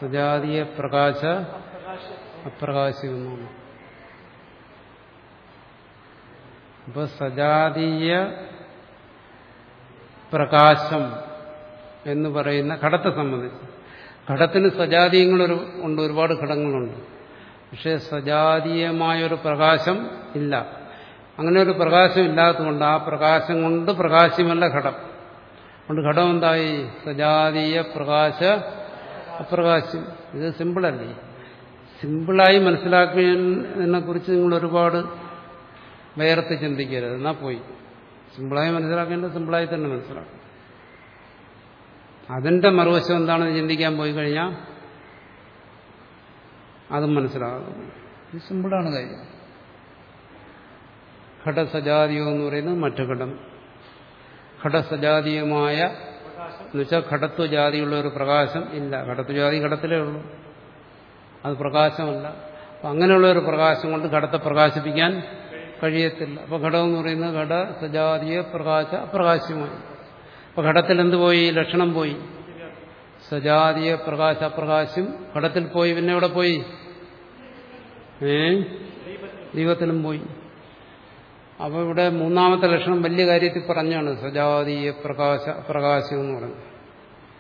സജാതീയ പ്രകാശ അപ്രകാശമെന്നാണ് അപ്പൊ സജാതീയ പ്രകാശം എന്ന് പറയുന്ന ഘടത്തെ സംബന്ധിച്ച്. ഘടത്തിന് സജാതീയങ്ങളൊരു ഉണ്ട് ഒരുപാട് ഘടങ്ങളുണ്ട്. പക്ഷെ സജാതീയമായൊരു പ്രകാശം ഇല്ല. അങ്ങനെ ഒരു പ്രകാശം ഇല്ലാത്തതുകൊണ്ട് ആ പ്രകാശം കൊണ്ട് പ്രകാശമല്ല ഘടം. അതുകൊണ്ട് ഘടം എന്തായി? സജാതീയ പ്രകാശ അപ്രകാശം. ഇത് സിമ്പിളല്ലേ സിമ്പിളായി മനസ്സിലാക്കുന്നതിനെ കുറിച്ച് നിങ്ങൾ ഒരുപാട് വേർത്ത് ചിന്തിക്കരുത്. എന്നാ പോയി. സിമ്പിളായി മനസ്സിലാക്കേണ്ടത് സിമ്പിളായി തന്നെ മനസ്സിലാക്കും അതിന്റെ മറുവശം എന്താണെന്ന് ചിന്തിക്കാൻ പോയി കഴിഞ്ഞാൽ അതും മനസ്സിലാകും ഇത് സിമ്പിളാണ് കാര്യം. ഘടസജാതീയം എന്ന് പറയുന്നത് മറ്റു ഘടം. ഘടസജാതീയമായ എന്നുവെച്ചാൽ ഘടത്വജാതിയുള്ള ഒരു പ്രകാശം ഇല്ല. ഘടത്വജാതി ഘടത്തിലേ ഉള്ളൂ. അത് പ്രകാശമല്ല. അപ്പം അങ്ങനെയുള്ള ഒരു പ്രകാശം കൊണ്ട് ഘടത്തെ പ്രകാശിപ്പിക്കാൻ കഴിയത്തില്ല. അപ്പോൾ ഘടം എന്ന് പറയുന്നത് ഘട സജാതീയ പ്രകാശ അപ്രകാശ്യമായി അപ്പോൾ ഘടത്തിൽ എന്ത് പോയി? ലക്ഷണം പോയി. സജാതീയ പ്രകാശ അപ്രകാശ്യം ഘടത്തിൽ പോയി പിന്നെ എവിടെ പോയി? ഏ? ദൈവത്തിലും പോയി. അപ്പോൾ ഇവിടെ മൂന്നാമത്തെ ലക്ഷണം വലിയ കാര്യത്തിൽ പറഞ്ഞാണ്. സജാതീയ പ്രകാശ പ്രകാശം എന്ന് പറഞ്ഞു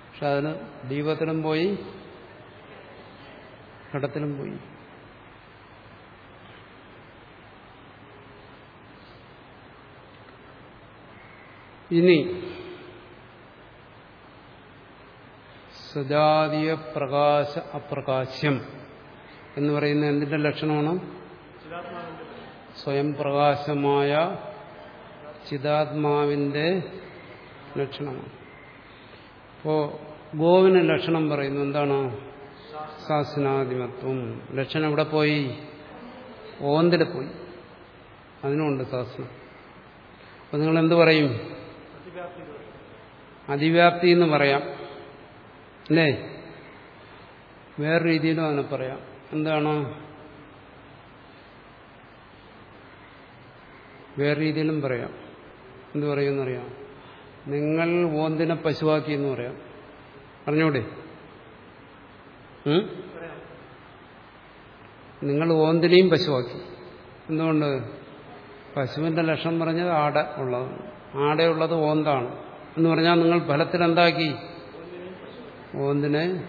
പക്ഷെ അതിന് ദീപത്തിലും പോയി ഘടത്തിലും പോയി. ഇനി സജാതീയ പ്രകാശ അപ്രകാശ്യം എന്ന് പറയുന്ന എന്തിന്റെ ലക്ഷണമാണ്? സ്വയം പ്രകാശമായ ചിതാത്മാവിന്റെ ലക്ഷണമാണ്. അപ്പോ ഗോവിന് ലക്ഷണം പറയുന്നു. എന്താണ്? ശാസനാധിമത്വം ലക്ഷണം എവിടെ പോയി? ഓന്തിൽ പോയി. അതിനുണ്ട് ശാസനം അപ്പൊ നിങ്ങൾ എന്ത് പറയും? അതിവ്യാപ്തി എന്ന് പറയാം. അല്ലേ? വേറെ രീതിയിലും അതിനെ പറയാം. എന്താണ്? വേറെ രീതിയിലും പറയാം. എന്ത് പറയുമെന്നറിയാം? നിങ്ങൾ ഓന്തിനെ പശുവാക്കി എന്ന് പറയാം. പറഞ്ഞൂടെ? നിങ്ങൾ ഓന്തിനെയും പശുവാക്കി. എന്തുകൊണ്ട്? പശുവിന്റെ ലക്ഷണം പറഞ്ഞത് ആട ഉള്ളത് ആടയുള്ളത് ഓന്താണ് എന്ന് പറഞ്ഞാൽ നിങ്ങൾ ഫലത്തിൽ എന്താക്കി ഓന്തിനെ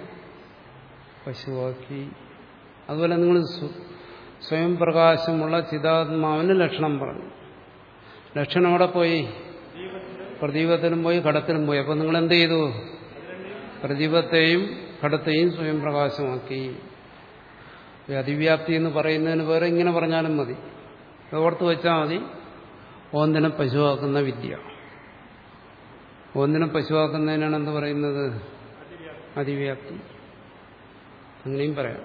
പശുവാക്കി. അതുപോലെ നിങ്ങൾ സ്വ- സ്വയം പ്രകാശമുള്ള ചിതാത്മാവിന് ലക്ഷണം പറഞ്ഞു. ലക്ഷണം അവിടെ പോയി. പ്രദീപത്തിലും പോയി ഘടത്തിലും പോയി. അപ്പൊ നിങ്ങൾ എന്ത് ചെയ്തു? പ്രദീപത്തെയും ഘടത്തെയും സ്വയം പ്രകാശമാക്കി. അതിവ്യാപ്തി എന്ന് പറയുന്നതിന് വേറെ ഇങ്ങനെ പറഞ്ഞാലും മതി. ഓർത്ത് വെച്ചാൽ മതി. ഓന്തിനെ പശുവാക്കുന്ന വിദ്യ. ഓന്തിനെ പശുവാക്കുന്നതിനാണ് എന്ത് പറയുന്നത്? അതിവ്യാപ്തി. അങ്ങനെയും പറയാം.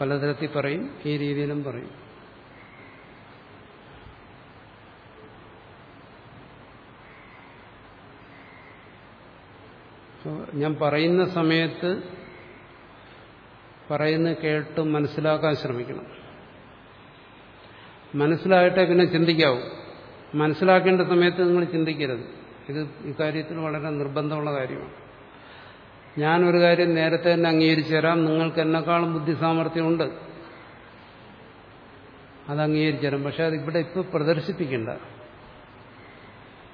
പലതരത്തിൽ പറയും ഈ രീതിയിലും പറയും. ഞാൻ പറയുന്ന സമയത്ത് പറയുന്ന കേട്ട് മനസ്സിലാക്കാൻ ശ്രമിക്കണം. മനസ്സിലായിട്ടേ പിന്നെ ചിന്തിക്കാവൂ. മനസ്സിലാക്കേണ്ട സമയത്ത് നിങ്ങൾ ചിന്തിക്കരുത്. ഇത് ഇക്കാര്യത്തിൽ വളരെ നിർബന്ധമുള്ള കാര്യമാണ്. ഞാനൊരു കാര്യം നേരത്തെ തന്നെ അംഗീകരിച്ചു തരാം. നിങ്ങൾക്ക് എന്നെക്കാളും ബുദ്ധിസാമർഥ്യമുണ്ട്. അത് അംഗീകരിച്ചു തരാം. പക്ഷെ അത് ഇവിടെ ഇപ്പോൾ പ്രദർശിപ്പിക്കണ്ട.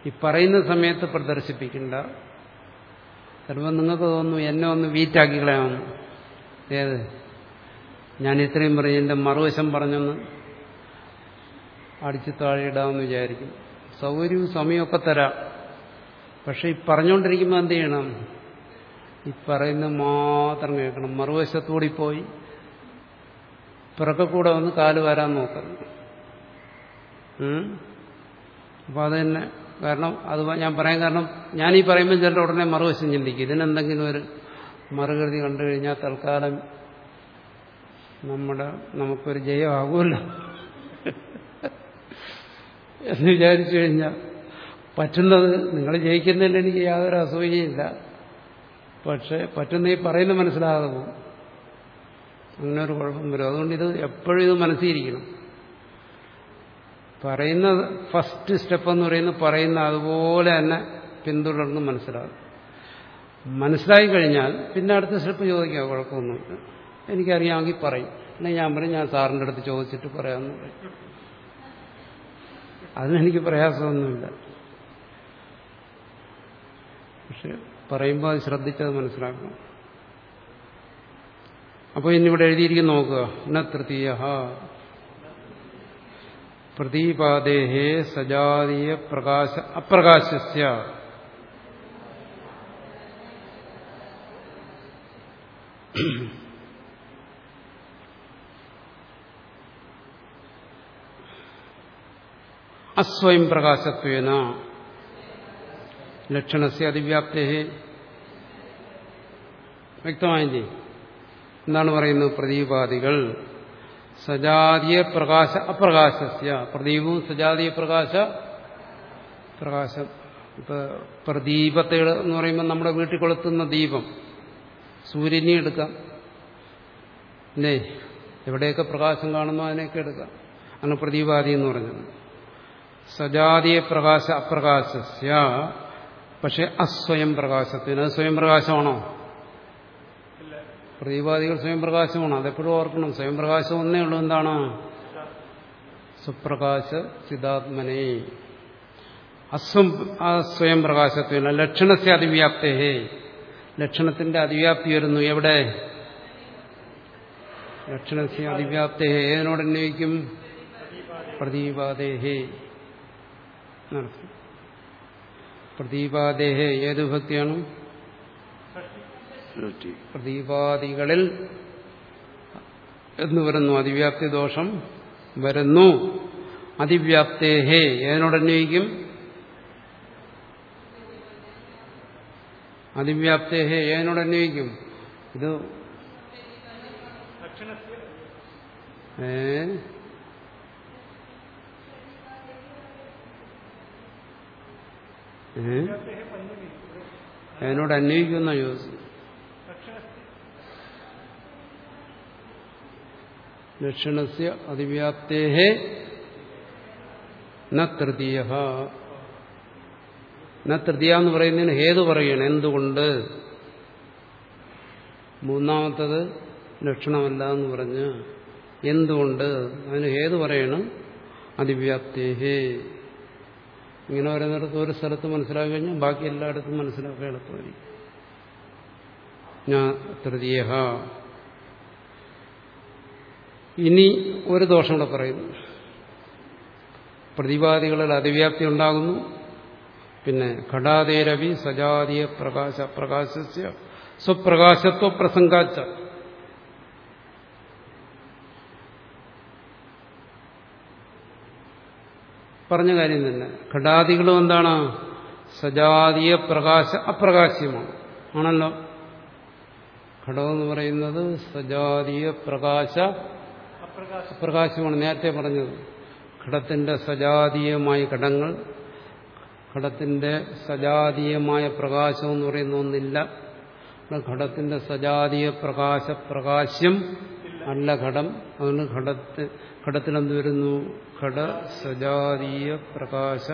ഈ പറയുന്ന സമയത്ത് പ്രദർശിപ്പിക്കണ്ട. ചിലപ്പോൾ നിങ്ങൾക്ക് തോന്നുന്നു എന്നെ ഒന്ന് വീറ്റാക്കി കളയാമെന്ന് ഏത്? ഞാൻ ഇത്രയും പറഞ്ഞു എന്റെ മറുവശം പറഞ്ഞൊന്ന് അടിച്ചു താഴെയിടാമെന്ന് വിചാരിക്കും. സൗകര്യവും സമയമൊക്കെ തരാം. പക്ഷെ ഈ പറഞ്ഞുകൊണ്ടിരിക്കുമ്പോൾ എന്ത് ചെയ്യണം? ഈ പറയുന്നത് മാത്രം കേൾക്കണം. മറുവശത്തൂടി പോയി പിറക്കക്കൂടെ വന്ന് കാൽ വരാൻ നോക്കണം. അപ്പം അത് തന്നെ കാരണം അത് ഞാൻ പറയാൻ കാരണം ഞാൻ ഈ പറയുമ്പോൾ ചിലരുടെ ഉടനെ മറുവശം ചിന്തിക്കും. ഇതിനെന്തെങ്കിലും ഒരു മറുകൃതി കണ്ടു കഴിഞ്ഞാൽ തൽക്കാലം നമ്മുടെ നമുക്കൊരു ജയമാകുമല്ലോ. എന്ന് വിചാരിച്ചു കഴിഞ്ഞാൽ പറ്റുന്നത് നിങ്ങൾ ജയിക്കുന്നതിൽ എനിക്ക് യാതൊരു അസൂയയില്ല പക്ഷെ പറ്റുന്ന ഈ പറയുന്ന മനസ്സിലാകും അങ്ങനെ ഒരു കുഴപ്പം വരും. അതുകൊണ്ട് ഇത് എപ്പോഴും ഇത് മനസ്സിരിക്കണം പറയുന്ന ഫസ്റ്റ് സ്റ്റെപ്പ് എന്ന് പറയുന്നത് പറയുന്ന അതുപോലെ തന്നെ പിന്തുടർന്ന് മനസ്സിലാകും. മനസ്സിലായി കഴിഞ്ഞാൽ പിന്നെ അടുത്ത സ്റ്റെപ്പ് ചോദിക്കാം കുഴപ്പമൊന്നുമില്ല. എനിക്കറിയാമെങ്കിൽ പറയും. എന്നെ ഞാൻ പറയും ഞാൻ സാറിന്റെ അടുത്ത് ചോദിച്ചിട്ട് പറയാമെന്ന് പറയും. അതിനെനിക്ക് പ്രയാസമൊന്നുമില്ല. പക്ഷെ പറയുമ്പോൾ അത് ശ്രദ്ധിച്ചത് മനസ്സിലാക്കണം. അപ്പോൾ ഇന്നിവിടെ എഴുതിയിരിക്കുന്ന നോക്കുക. ന തൃതീയ പ്രതീപാദേഹേ സജാതീയ പ്രകാശ അപ്രകാശസ്യ. അസ്വയം പ്രകാശത്വേന. ലക്ഷണസ്യ അതിവ്യാപ്തേ വ്യക്തമായില്ലേ? എന്താണ് പറയുന്നത്? പ്രദീപാദികൾ. സജാതീയ പ്രകാശ അപ്രകാശസ്യ. പ്രദീപവും സജാതീയ പ്രകാശ. പ്രകാശം ഇപ്പൊ പ്രദീപത്തെ എന്ന് പറയുമ്പോൾ നമ്മുടെ വീട്ടിൽ കൊളുത്തുന്ന ദീപം. സൂര്യനെ എടുക്കാം. അല്ലേ എവിടെയൊക്കെ പ്രകാശം കാണുന്നോ അതിനെയൊക്കെ എടുക്കാം. അങ്ങനെ പ്രദീപാദി എന്ന് പറഞ്ഞത്. സജാതീയ പ്രകാശ അപ്രകാശസ്യ. പക്ഷെ അസ്വയം പ്രകാശത്തിന് അത് സ്വയം പ്രകാശമാണോ പ്രദീപാദികൾ സ്വയംപ്രകാശമാണ്. അതെപ്പോഴും ഓർക്കണം. സ്വയംപ്രകാശം ഒന്നേ ഉള്ളൂ. എന്താണ്? സുപ്രകാശ ചിതാത്മനെ അസ്വം ആ സ്വയം പ്രകാശത്വന ലക്ഷണസ്യ അതിവ്യാപ്തേ ലക്ഷണത്തിന്റെ അതിവ്യാപ്തി വരുന്നു. എവിടെ? ലക്ഷണസ്യ അതിവ്യാപ്തേ ഏതിനോട് അന്വയിക്കും? പ്രതിപാദേഹേ പ്രദീപാദേഹേ. ഏത് വിഭക്തിയാണ് പ്രദീപാദികളിൽ എന്ന് വരുന്നു അതിവ്യാപ്തി ദോഷം വരുന്നു. അതിവ്യാപ്തേഹേ ഏതിനോട് അന്വയിക്കും അതിവ്യാപ്തേഹേ ഏതിനോട് അന്വയിക്കും ഇത് ഏ? അതിനോട് അന്വയിക്കുന്ന ചോദിച്ചു ലക്ഷണസ്യ അതിവ്യാപ്തേ ന തൃതീയ ന എന്ന് പറയുന്നതിന് ഹേതു പറയണം. എന്തുകൊണ്ട്? മൂന്നാമത്തത് ലക്ഷണമല്ല എന്ന് പറഞ്ഞ്. എന്തുകൊണ്ട്? അതിന് ഹേതു പറയണം. അതിവ്യാപ്തേഹേ. ഇങ്ങനെ പറയുന്നിടത്ത് ഒരു സ്ഥലത്ത് മനസ്സിലാക്കി കഴിഞ്ഞാൽ ബാക്കി എല്ലായിടത്തും മനസ്സിലാക്കാൻ എളുപ്പമായിരിക്കും ഞാൻ തൃതീയ ഇനി ഒരു ദോഷം കൂടെ പറയുന്നു പ്രതിപാദികളിൽ അതിവ്യാപ്തി ഉണ്ടാകുന്നു. പിന്നെ ഘടാതേരവി സജാതീയ പ്രകാശ പ്രകാശസ്യ സ്വപ്രകാശത്വ പ്രസംഗാച്ച. പറഞ്ഞ കാര്യം തന്നെ ഘടാദികളും എന്താണ്? സജാതീയ പ്രകാശ അപ്രകാശ്യമാണ്. ആണല്ലോ? ഘടമെന്ന് പറയുന്നത് സജാതീയ പ്രകാശ പ്രകാശമാണ് നേരത്തെ പറഞ്ഞത്. ഘടത്തിന്റെ സജാതീയമായ ഘടങ്ങൾ ഘടത്തിന്റെ സജാതീയമായ പ്രകാശം എന്ന് പറയുന്ന ഒന്നില്ല. ഘടത്തിന്റെ സജാതീയ പ്രകാശ പ്രകാശ്യം അല്ല ഘടം. അതുകൊണ്ട് ഘടത്തിൽ ഘടത്തിലെന്ത് വരുന്നു? ഘട സജാതീയ പ്രകാശ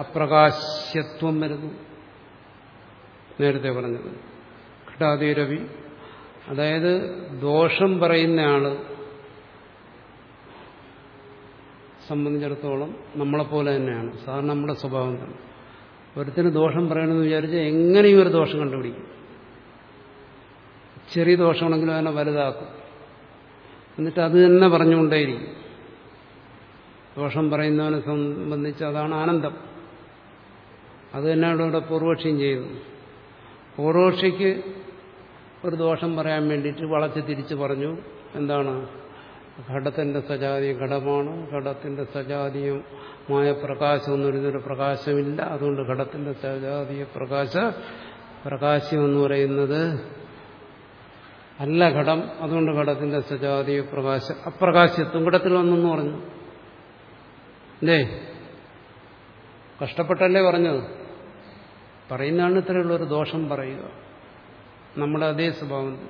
അപ്രകാശ്യത്വം വരുന്നു. നേരത്തെ പറഞ്ഞത്. ഘടാതീരവി. അതായത് ദോഷം പറയുന്നയാൾ സംബന്ധിച്ചിടത്തോളം നമ്മളെപ്പോലെ തന്നെയാണ്. സാധാരണ നമ്മുടെ സ്വഭാവം തന്നെ. ഒരുത്തിന് ദോഷം പറയണമെന്ന് വിചാരിച്ച് എങ്ങനെയും ഒരു ദോഷം കണ്ടുപിടിക്കും. ചെറിയ ദോഷമാണെങ്കിലും അതിനെ വലുതാക്കും. എന്നിട്ട് അത് തന്നെ പറഞ്ഞുകൊണ്ടേയിരിക്കും. ദോഷം പറയുന്നവനെ സംബന്ധിച്ച് അതാണ് ആനന്ദം. അത് തന്നെയാണ് ഇവിടെ പൂർവക്ഷിയും ചെയ്യുന്നത് പൂർവക്ഷിക്ക് ഒരു ദോഷം പറയാൻ വേണ്ടിയിട്ട് വളച്ച് തിരിച്ച് പറഞ്ഞു എന്താണ്? ഘടത്തിന്റെ സജാതി ഘടമാണ്. ഘടത്തിന്റെ സജാതീയമായ പ്രകാശം എന്ന് പറയുന്നൊരു പ്രകാശമില്ല. അതുകൊണ്ട് ഘടത്തിന്റെ സജാതീയ പ്രകാശ പ്രകാശം എന്ന് പറയുന്നത് അല്ല ഘടം. അതുകൊണ്ട് ഘടത്തിന്റെ സജാതീയ പ്രകാശ അപ്രകാശത്വം. ഘടത്തിൽ വന്നെന്ന് പറഞ്ഞു. അല്ലേ? കഷ്ടപ്പെട്ടല്ലേ പറഞ്ഞത്? പറയുന്നതാണ് ഇത്രയുള്ള ഒരു ദോഷം പറയുക. നമ്മുടെ അതേ സ്വഭാവം.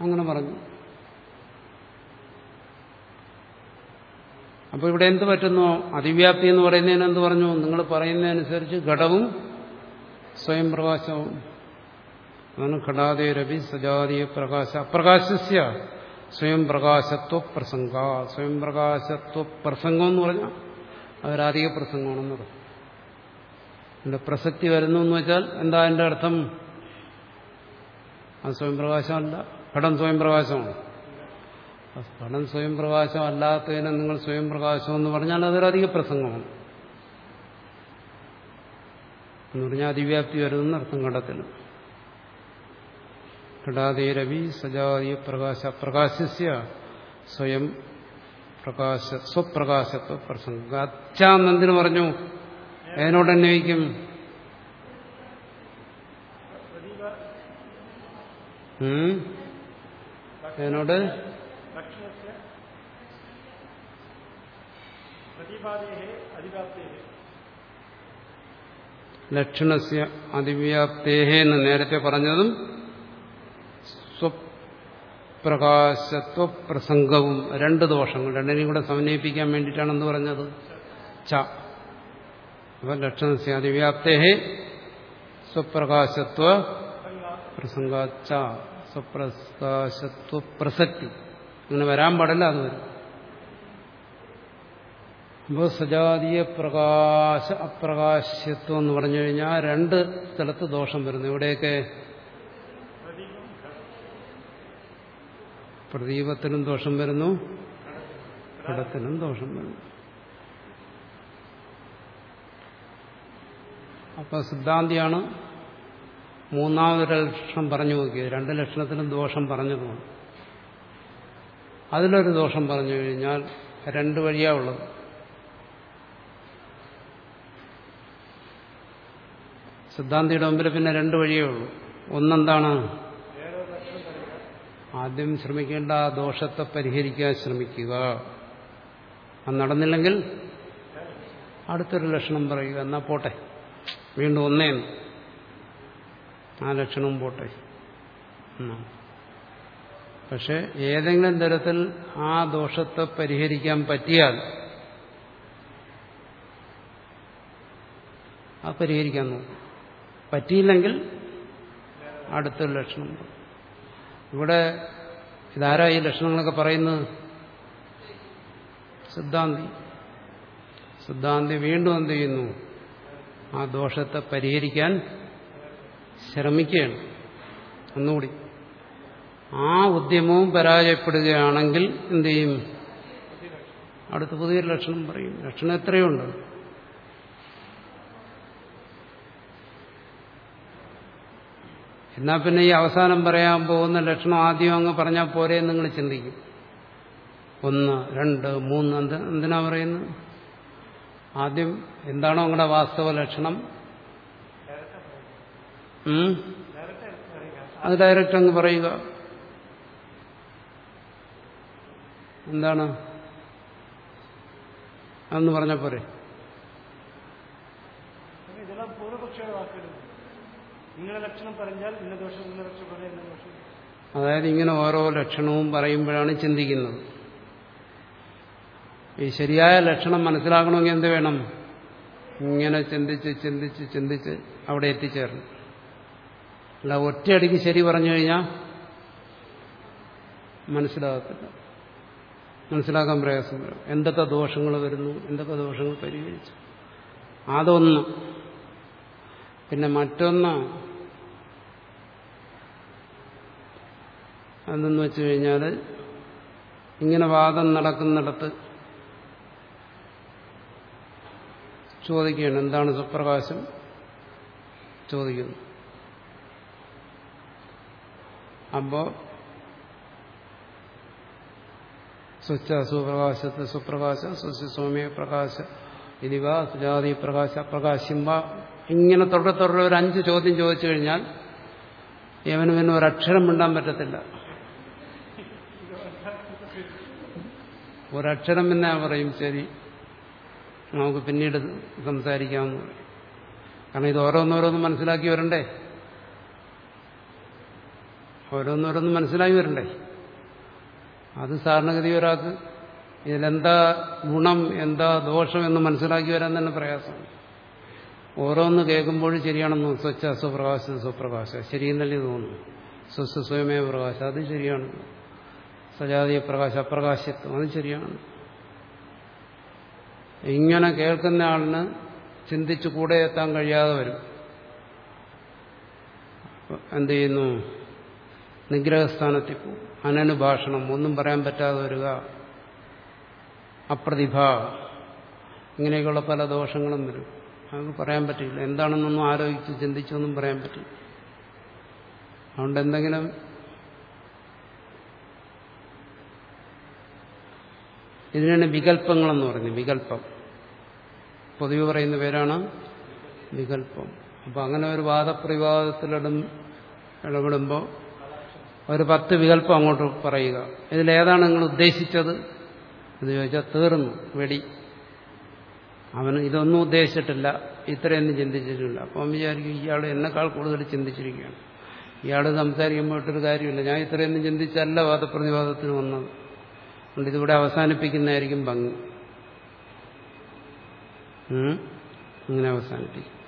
അങ്ങനെ പറഞ്ഞു. അപ്പോൾ ഇവിടെ എന്ത് പറ്റുന്നു? അതിവ്യാപ്തി എന്ന് പറയുന്നതിന് എന്ത് പറഞ്ഞു? നിങ്ങൾ പറയുന്നതനുസരിച്ച് ഘടവും സ്വയം പ്രകാശവും. അതാണ് ഘടാദേരവി സജാതീയ പ്രകാശ. അപ്രകാശസ്യ സ്വയം പ്രകാശത്വ പ്രസംഗ. സ്വയം പ്രകാശത്വ പ്രസംഗം എന്ന് പറഞ്ഞാൽ അവരാധിക പ്രസംഗമാണെന്ന് പറഞ്ഞു അതിന്റെ പ്രസക്തി വരുന്നു എന്ന് വെച്ചാൽ എന്താ അതിന്റെ അർത്ഥം? അത് സ്വയം പ്രകാശമല്ല. ഘടം സ്വയം പ്രകാശമാണ്. ഘടം സ്വയം പ്രകാശം അല്ലാത്തതിനെ നിങ്ങൾ സ്വയം പ്രകാശം എന്ന് പറഞ്ഞാൽ അതൊരധിക പ്രസംഗമാണ്. എന്ന് പറഞ്ഞാൽ അതിവ്യാപ്തി വരുന്ന അർത്ഥം ഘടത്തിന് ഘടാതീരവി സജാതീയ പ്രകാശ പ്രകാശസ്യ സ്വയം പ്രകാശ സ്വപ്രകാശത്വ പ്രസംഗം. അച്ഛാന്നെന്തിനു പറഞ്ഞു അതിനോട് അന്വയിക്കും? അതിനോട് लक्षणस्य प्रतिपादेः अधिव्याप्तेः ലക്ഷണസ്യ അതിവ്യാപ്തേഹേ എന്ന് നേരത്തെ പറഞ്ഞതും സ്വപ്രകാശത്വ പ്രസംഗവും രണ്ട് ദോഷങ്ങൾ രണ്ടിനെയും കൂടെ സമന്വയിപ്പിക്കാൻ വേണ്ടിയിട്ടാണെന്ന് പറഞ്ഞത് ച അപ്പൊ ലക്ഷണസ്യ അതിവ്യാപ്തേഹേ സ്വപ്രകാശത്വ പ്രസംഗ ച സ്വപ്രകാശത്വ പ്രസക്തി അങ്ങനെ വരാൻ പാടില്ല അത് വരും. അപ്പോൾ സജാതീയ പ്രകാശ അപ്രകാശ്യത്വം എന്ന് പറഞ്ഞു കഴിഞ്ഞാൽ രണ്ട് സ്ഥലത്ത് ദോഷം വരുന്നു. എവിടെയൊക്കെ? പ്രദീപത്തിനും ദോഷം വരുന്നു. ഘടത്തിനും ദോഷം വരുന്നു. അപ്പൊ സിദ്ധാന്തിയാണ് മൂന്നാമതൊരു ലക്ഷണം പറഞ്ഞു നോക്കിയത്. രണ്ട് ലക്ഷണത്തിനും ദോഷം പറഞ്ഞതുമാണ് അതിലൊരു ദോഷം പറഞ്ഞു കഴിഞ്ഞാൽ രണ്ട് വഴിയാ ഉള്ളത്. സിദ്ധാന്തിയുടെ മുമ്പിൽ പിന്നെ രണ്ട് വഴിയേ ഉള്ളൂ. ഒന്നെന്താണ്? ആദ്യം ശ്രമിക്കേണ്ട ആ ദോഷത്തെ പരിഹരിക്കാൻ ശ്രമിക്കുക. അത് നടന്നില്ലെങ്കിൽ അടുത്തൊരു ലക്ഷണം പറയുക. എന്നാ പോട്ടെ. വീണ്ടും ഒന്നേന്ന്. ആ ലക്ഷണവും പോട്ടെ. എന്നാണ് പക്ഷെ ഏതെങ്കിലും തരത്തിൽ ആ ദോഷത്തെ പരിഹരിക്കാൻ പറ്റിയാൽ ആ പരിഹരിക്കാൻ നോക്കും. പറ്റിയില്ലെങ്കിൽ അടുത്തൊരു ലക്ഷണം ഇവിടെ ഇതാരാ ഈ ലക്ഷണങ്ങളൊക്കെ പറയുന്നത്? സിദ്ധാന്തി. സിദ്ധാന്തി വീണ്ടും എന്ത് ചെയ്യുന്നു? ആ ദോഷത്തെ പരിഹരിക്കാൻ ശ്രമിക്കുകയാണ്. ഒന്നുകൂടി. ആ ഉദ്യമവും പരാജയപ്പെടുകയാണെങ്കിൽ എന്ത് ചെയ്യും? അടുത്ത പുതിയൊരു ലക്ഷണം പറയും. ലക്ഷണം എത്രയുണ്ട്? എന്നാ പിന്നെ ഈ അവസാനം പറയാൻ പോകുന്ന ലക്ഷണം ആദ്യം അങ്ങ് പറഞ്ഞാൽ പോരെ നിങ്ങൾ ചിന്തിക്കും. ഒന്ന് രണ്ട് മൂന്ന് എന്ത് എന്തിനാ പറയുന്നത്? ആദ്യം എന്താണോ നിങ്ങളുടെ വാസ്തവ ലക്ഷണം? അത് ഡയറക്റ്റ് അങ്ങ് പറയുക. എന്താണ്? അന്ന് പറഞ്ഞ പോരെ. അതായത് ഇങ്ങനെ ഓരോ ലക്ഷണവും പറയുമ്പോഴാണ് ചിന്തിക്കുന്നത്. ഈ ശരിയായ ലക്ഷണം മനസ്സിലാക്കണമെങ്കിൽ എന്ത് വേണം? ഇങ്ങനെ ചിന്തിച്ച് ചിന്തിച്ച് ചിന്തിച്ച് അവിടെ എത്തിച്ചേരണം. അല്ല ഒറ്റയടിക്ക് ശരി പറഞ്ഞു കഴിഞ്ഞാൽ മനസ്സിലാകത്തില്ല. മനസ്സിലാക്കാൻ പ്രയാസം വരും. എന്തൊക്കെ ദോഷങ്ങൾ വരുന്നു എന്തൊക്കെ ദോഷങ്ങൾ പരിഹരിച്ചു. അതൊന്ന്. പിന്നെ മറ്റൊന്ന് അതെന്ന് വെച്ച് കഴിഞ്ഞാൽ ഇങ്ങനെ വാദം നടക്കുന്നിടത്ത് ചോദിക്കുകയാണ്. എന്താണ് സുപ്രകാശം ചോദിക്കുന്നു. അപ്പോ സ്വച്ഛ സുപ്രകാശത്ത് സുപ്രകാശ സ്വസ്യ സൗമ്യ പ്രകാശ ഇതിവ സുജാതി പ്രകാശ പ്രകാശം വ. ഇങ്ങനെ തുടരെ ഒരു അഞ്ച് ചോദ്യം ചോദിച്ചു കഴിഞ്ഞാൽ യവനും പിന്നെ ഒരക്ഷരം മിണ്ടാൻ പറ്റത്തില്ല. ഒരക്ഷരം പിന്നെ പറയും? ശരി. നമുക്ക് പിന്നീട് സംസാരിക്കാമെന്ന് കാരണം ഇത് ഓരോന്നോരോന്ന് മനസ്സിലാക്കി വരണ്ടേ? ഓരോന്നോരോന്ന് മനസ്സിലാക്കി വരണ്ടേ? അത് സാധാരണഗതി ഒരാൾക്ക് ഇതിലെന്താ ഗുണം എന്താ ദോഷം എന്ന് മനസ്സിലാക്കി വരാൻ തന്നെ പ്രയാസമാണ്. ഓരോന്ന് കേൾക്കുമ്പോഴും ശരിയാണെന്ന് സ്വച്ഛ സുപ്രകാശ സുപ്രകാശ. ശരിയെന്നല്ലേ തോന്നുന്നു. സ്വസ്ഥ സ്വയമേ പ്രകാശം. അത് ശരിയാണ്. സജാതീയ പ്രകാശ അപ്രകാശത്വം. അത് ശരിയാണ്. ഇങ്ങനെ കേൾക്കുന്ന ആളിന് ചിന്തിച്ചു കൂടെ എത്താൻ കഴിയാതെ വരും. എന്ത് ചെയ്യുന്നു? നിഗ്രഹസ്ഥാനത്തിൽ പോകും. അനനുഭാഷണം ഒന്നും പറയാൻ പറ്റാതെ വരിക. അപ്രതിഭ. ഇങ്ങനെയൊക്കെയുള്ള പല ദോഷങ്ങളും വരും. അത് പറയാൻ പറ്റില്ല. എന്താണെന്നൊന്നും ആലോചിച്ച് ചിന്തിച്ചൊന്നും പറയാൻ പറ്റില്ല. അതുകൊണ്ട് എന്തെങ്കിലും ഇതിനാണ് വികല്പങ്ങളെന്ന് പറയുന്നത്. വികല്പം പൊതുവെ പറയുന്ന പേരാണ് വികല്പം അപ്പം അങ്ങനെ ഒരു വാദപ്രതിവാദത്തിലിടും ഇടപെടുമ്പോൾ ഒരു പത്ത് വികല്പം അങ്ങോട്ട് പറയുക. ഇതിലേതാണ് നിങ്ങൾ ഉദ്ദേശിച്ചത്? എന്ന് ചോദിച്ചാൽ തീർന്നു വെടി. അവന് ഇതൊന്നും ഉദ്ദേശിച്ചിട്ടില്ല. ഇത്രയൊന്നും ചിന്തിച്ചിട്ടില്ല. അപ്പം വിചാരിക്കും ഇയാൾ എന്നെക്കാൾ കൂടുതൽ ചിന്തിച്ചിരിക്കുകയാണ്. ഇയാൾ സംസാരിക്കുമ്പോൾ ഇട്ടൊരു കാര്യമില്ല. ഞാൻ ഇത്രയൊന്നും ചിന്തിച്ചല്ല വാദപ്രതിവാദത്തിന് വന്നത്. അതുകൊണ്ട് ഇതിവിടെ അവസാനിപ്പിക്കുന്നതായിരിക്കും ഭംഗി. ഉം? അങ്ങനെ അവസാനിപ്പിക്കും.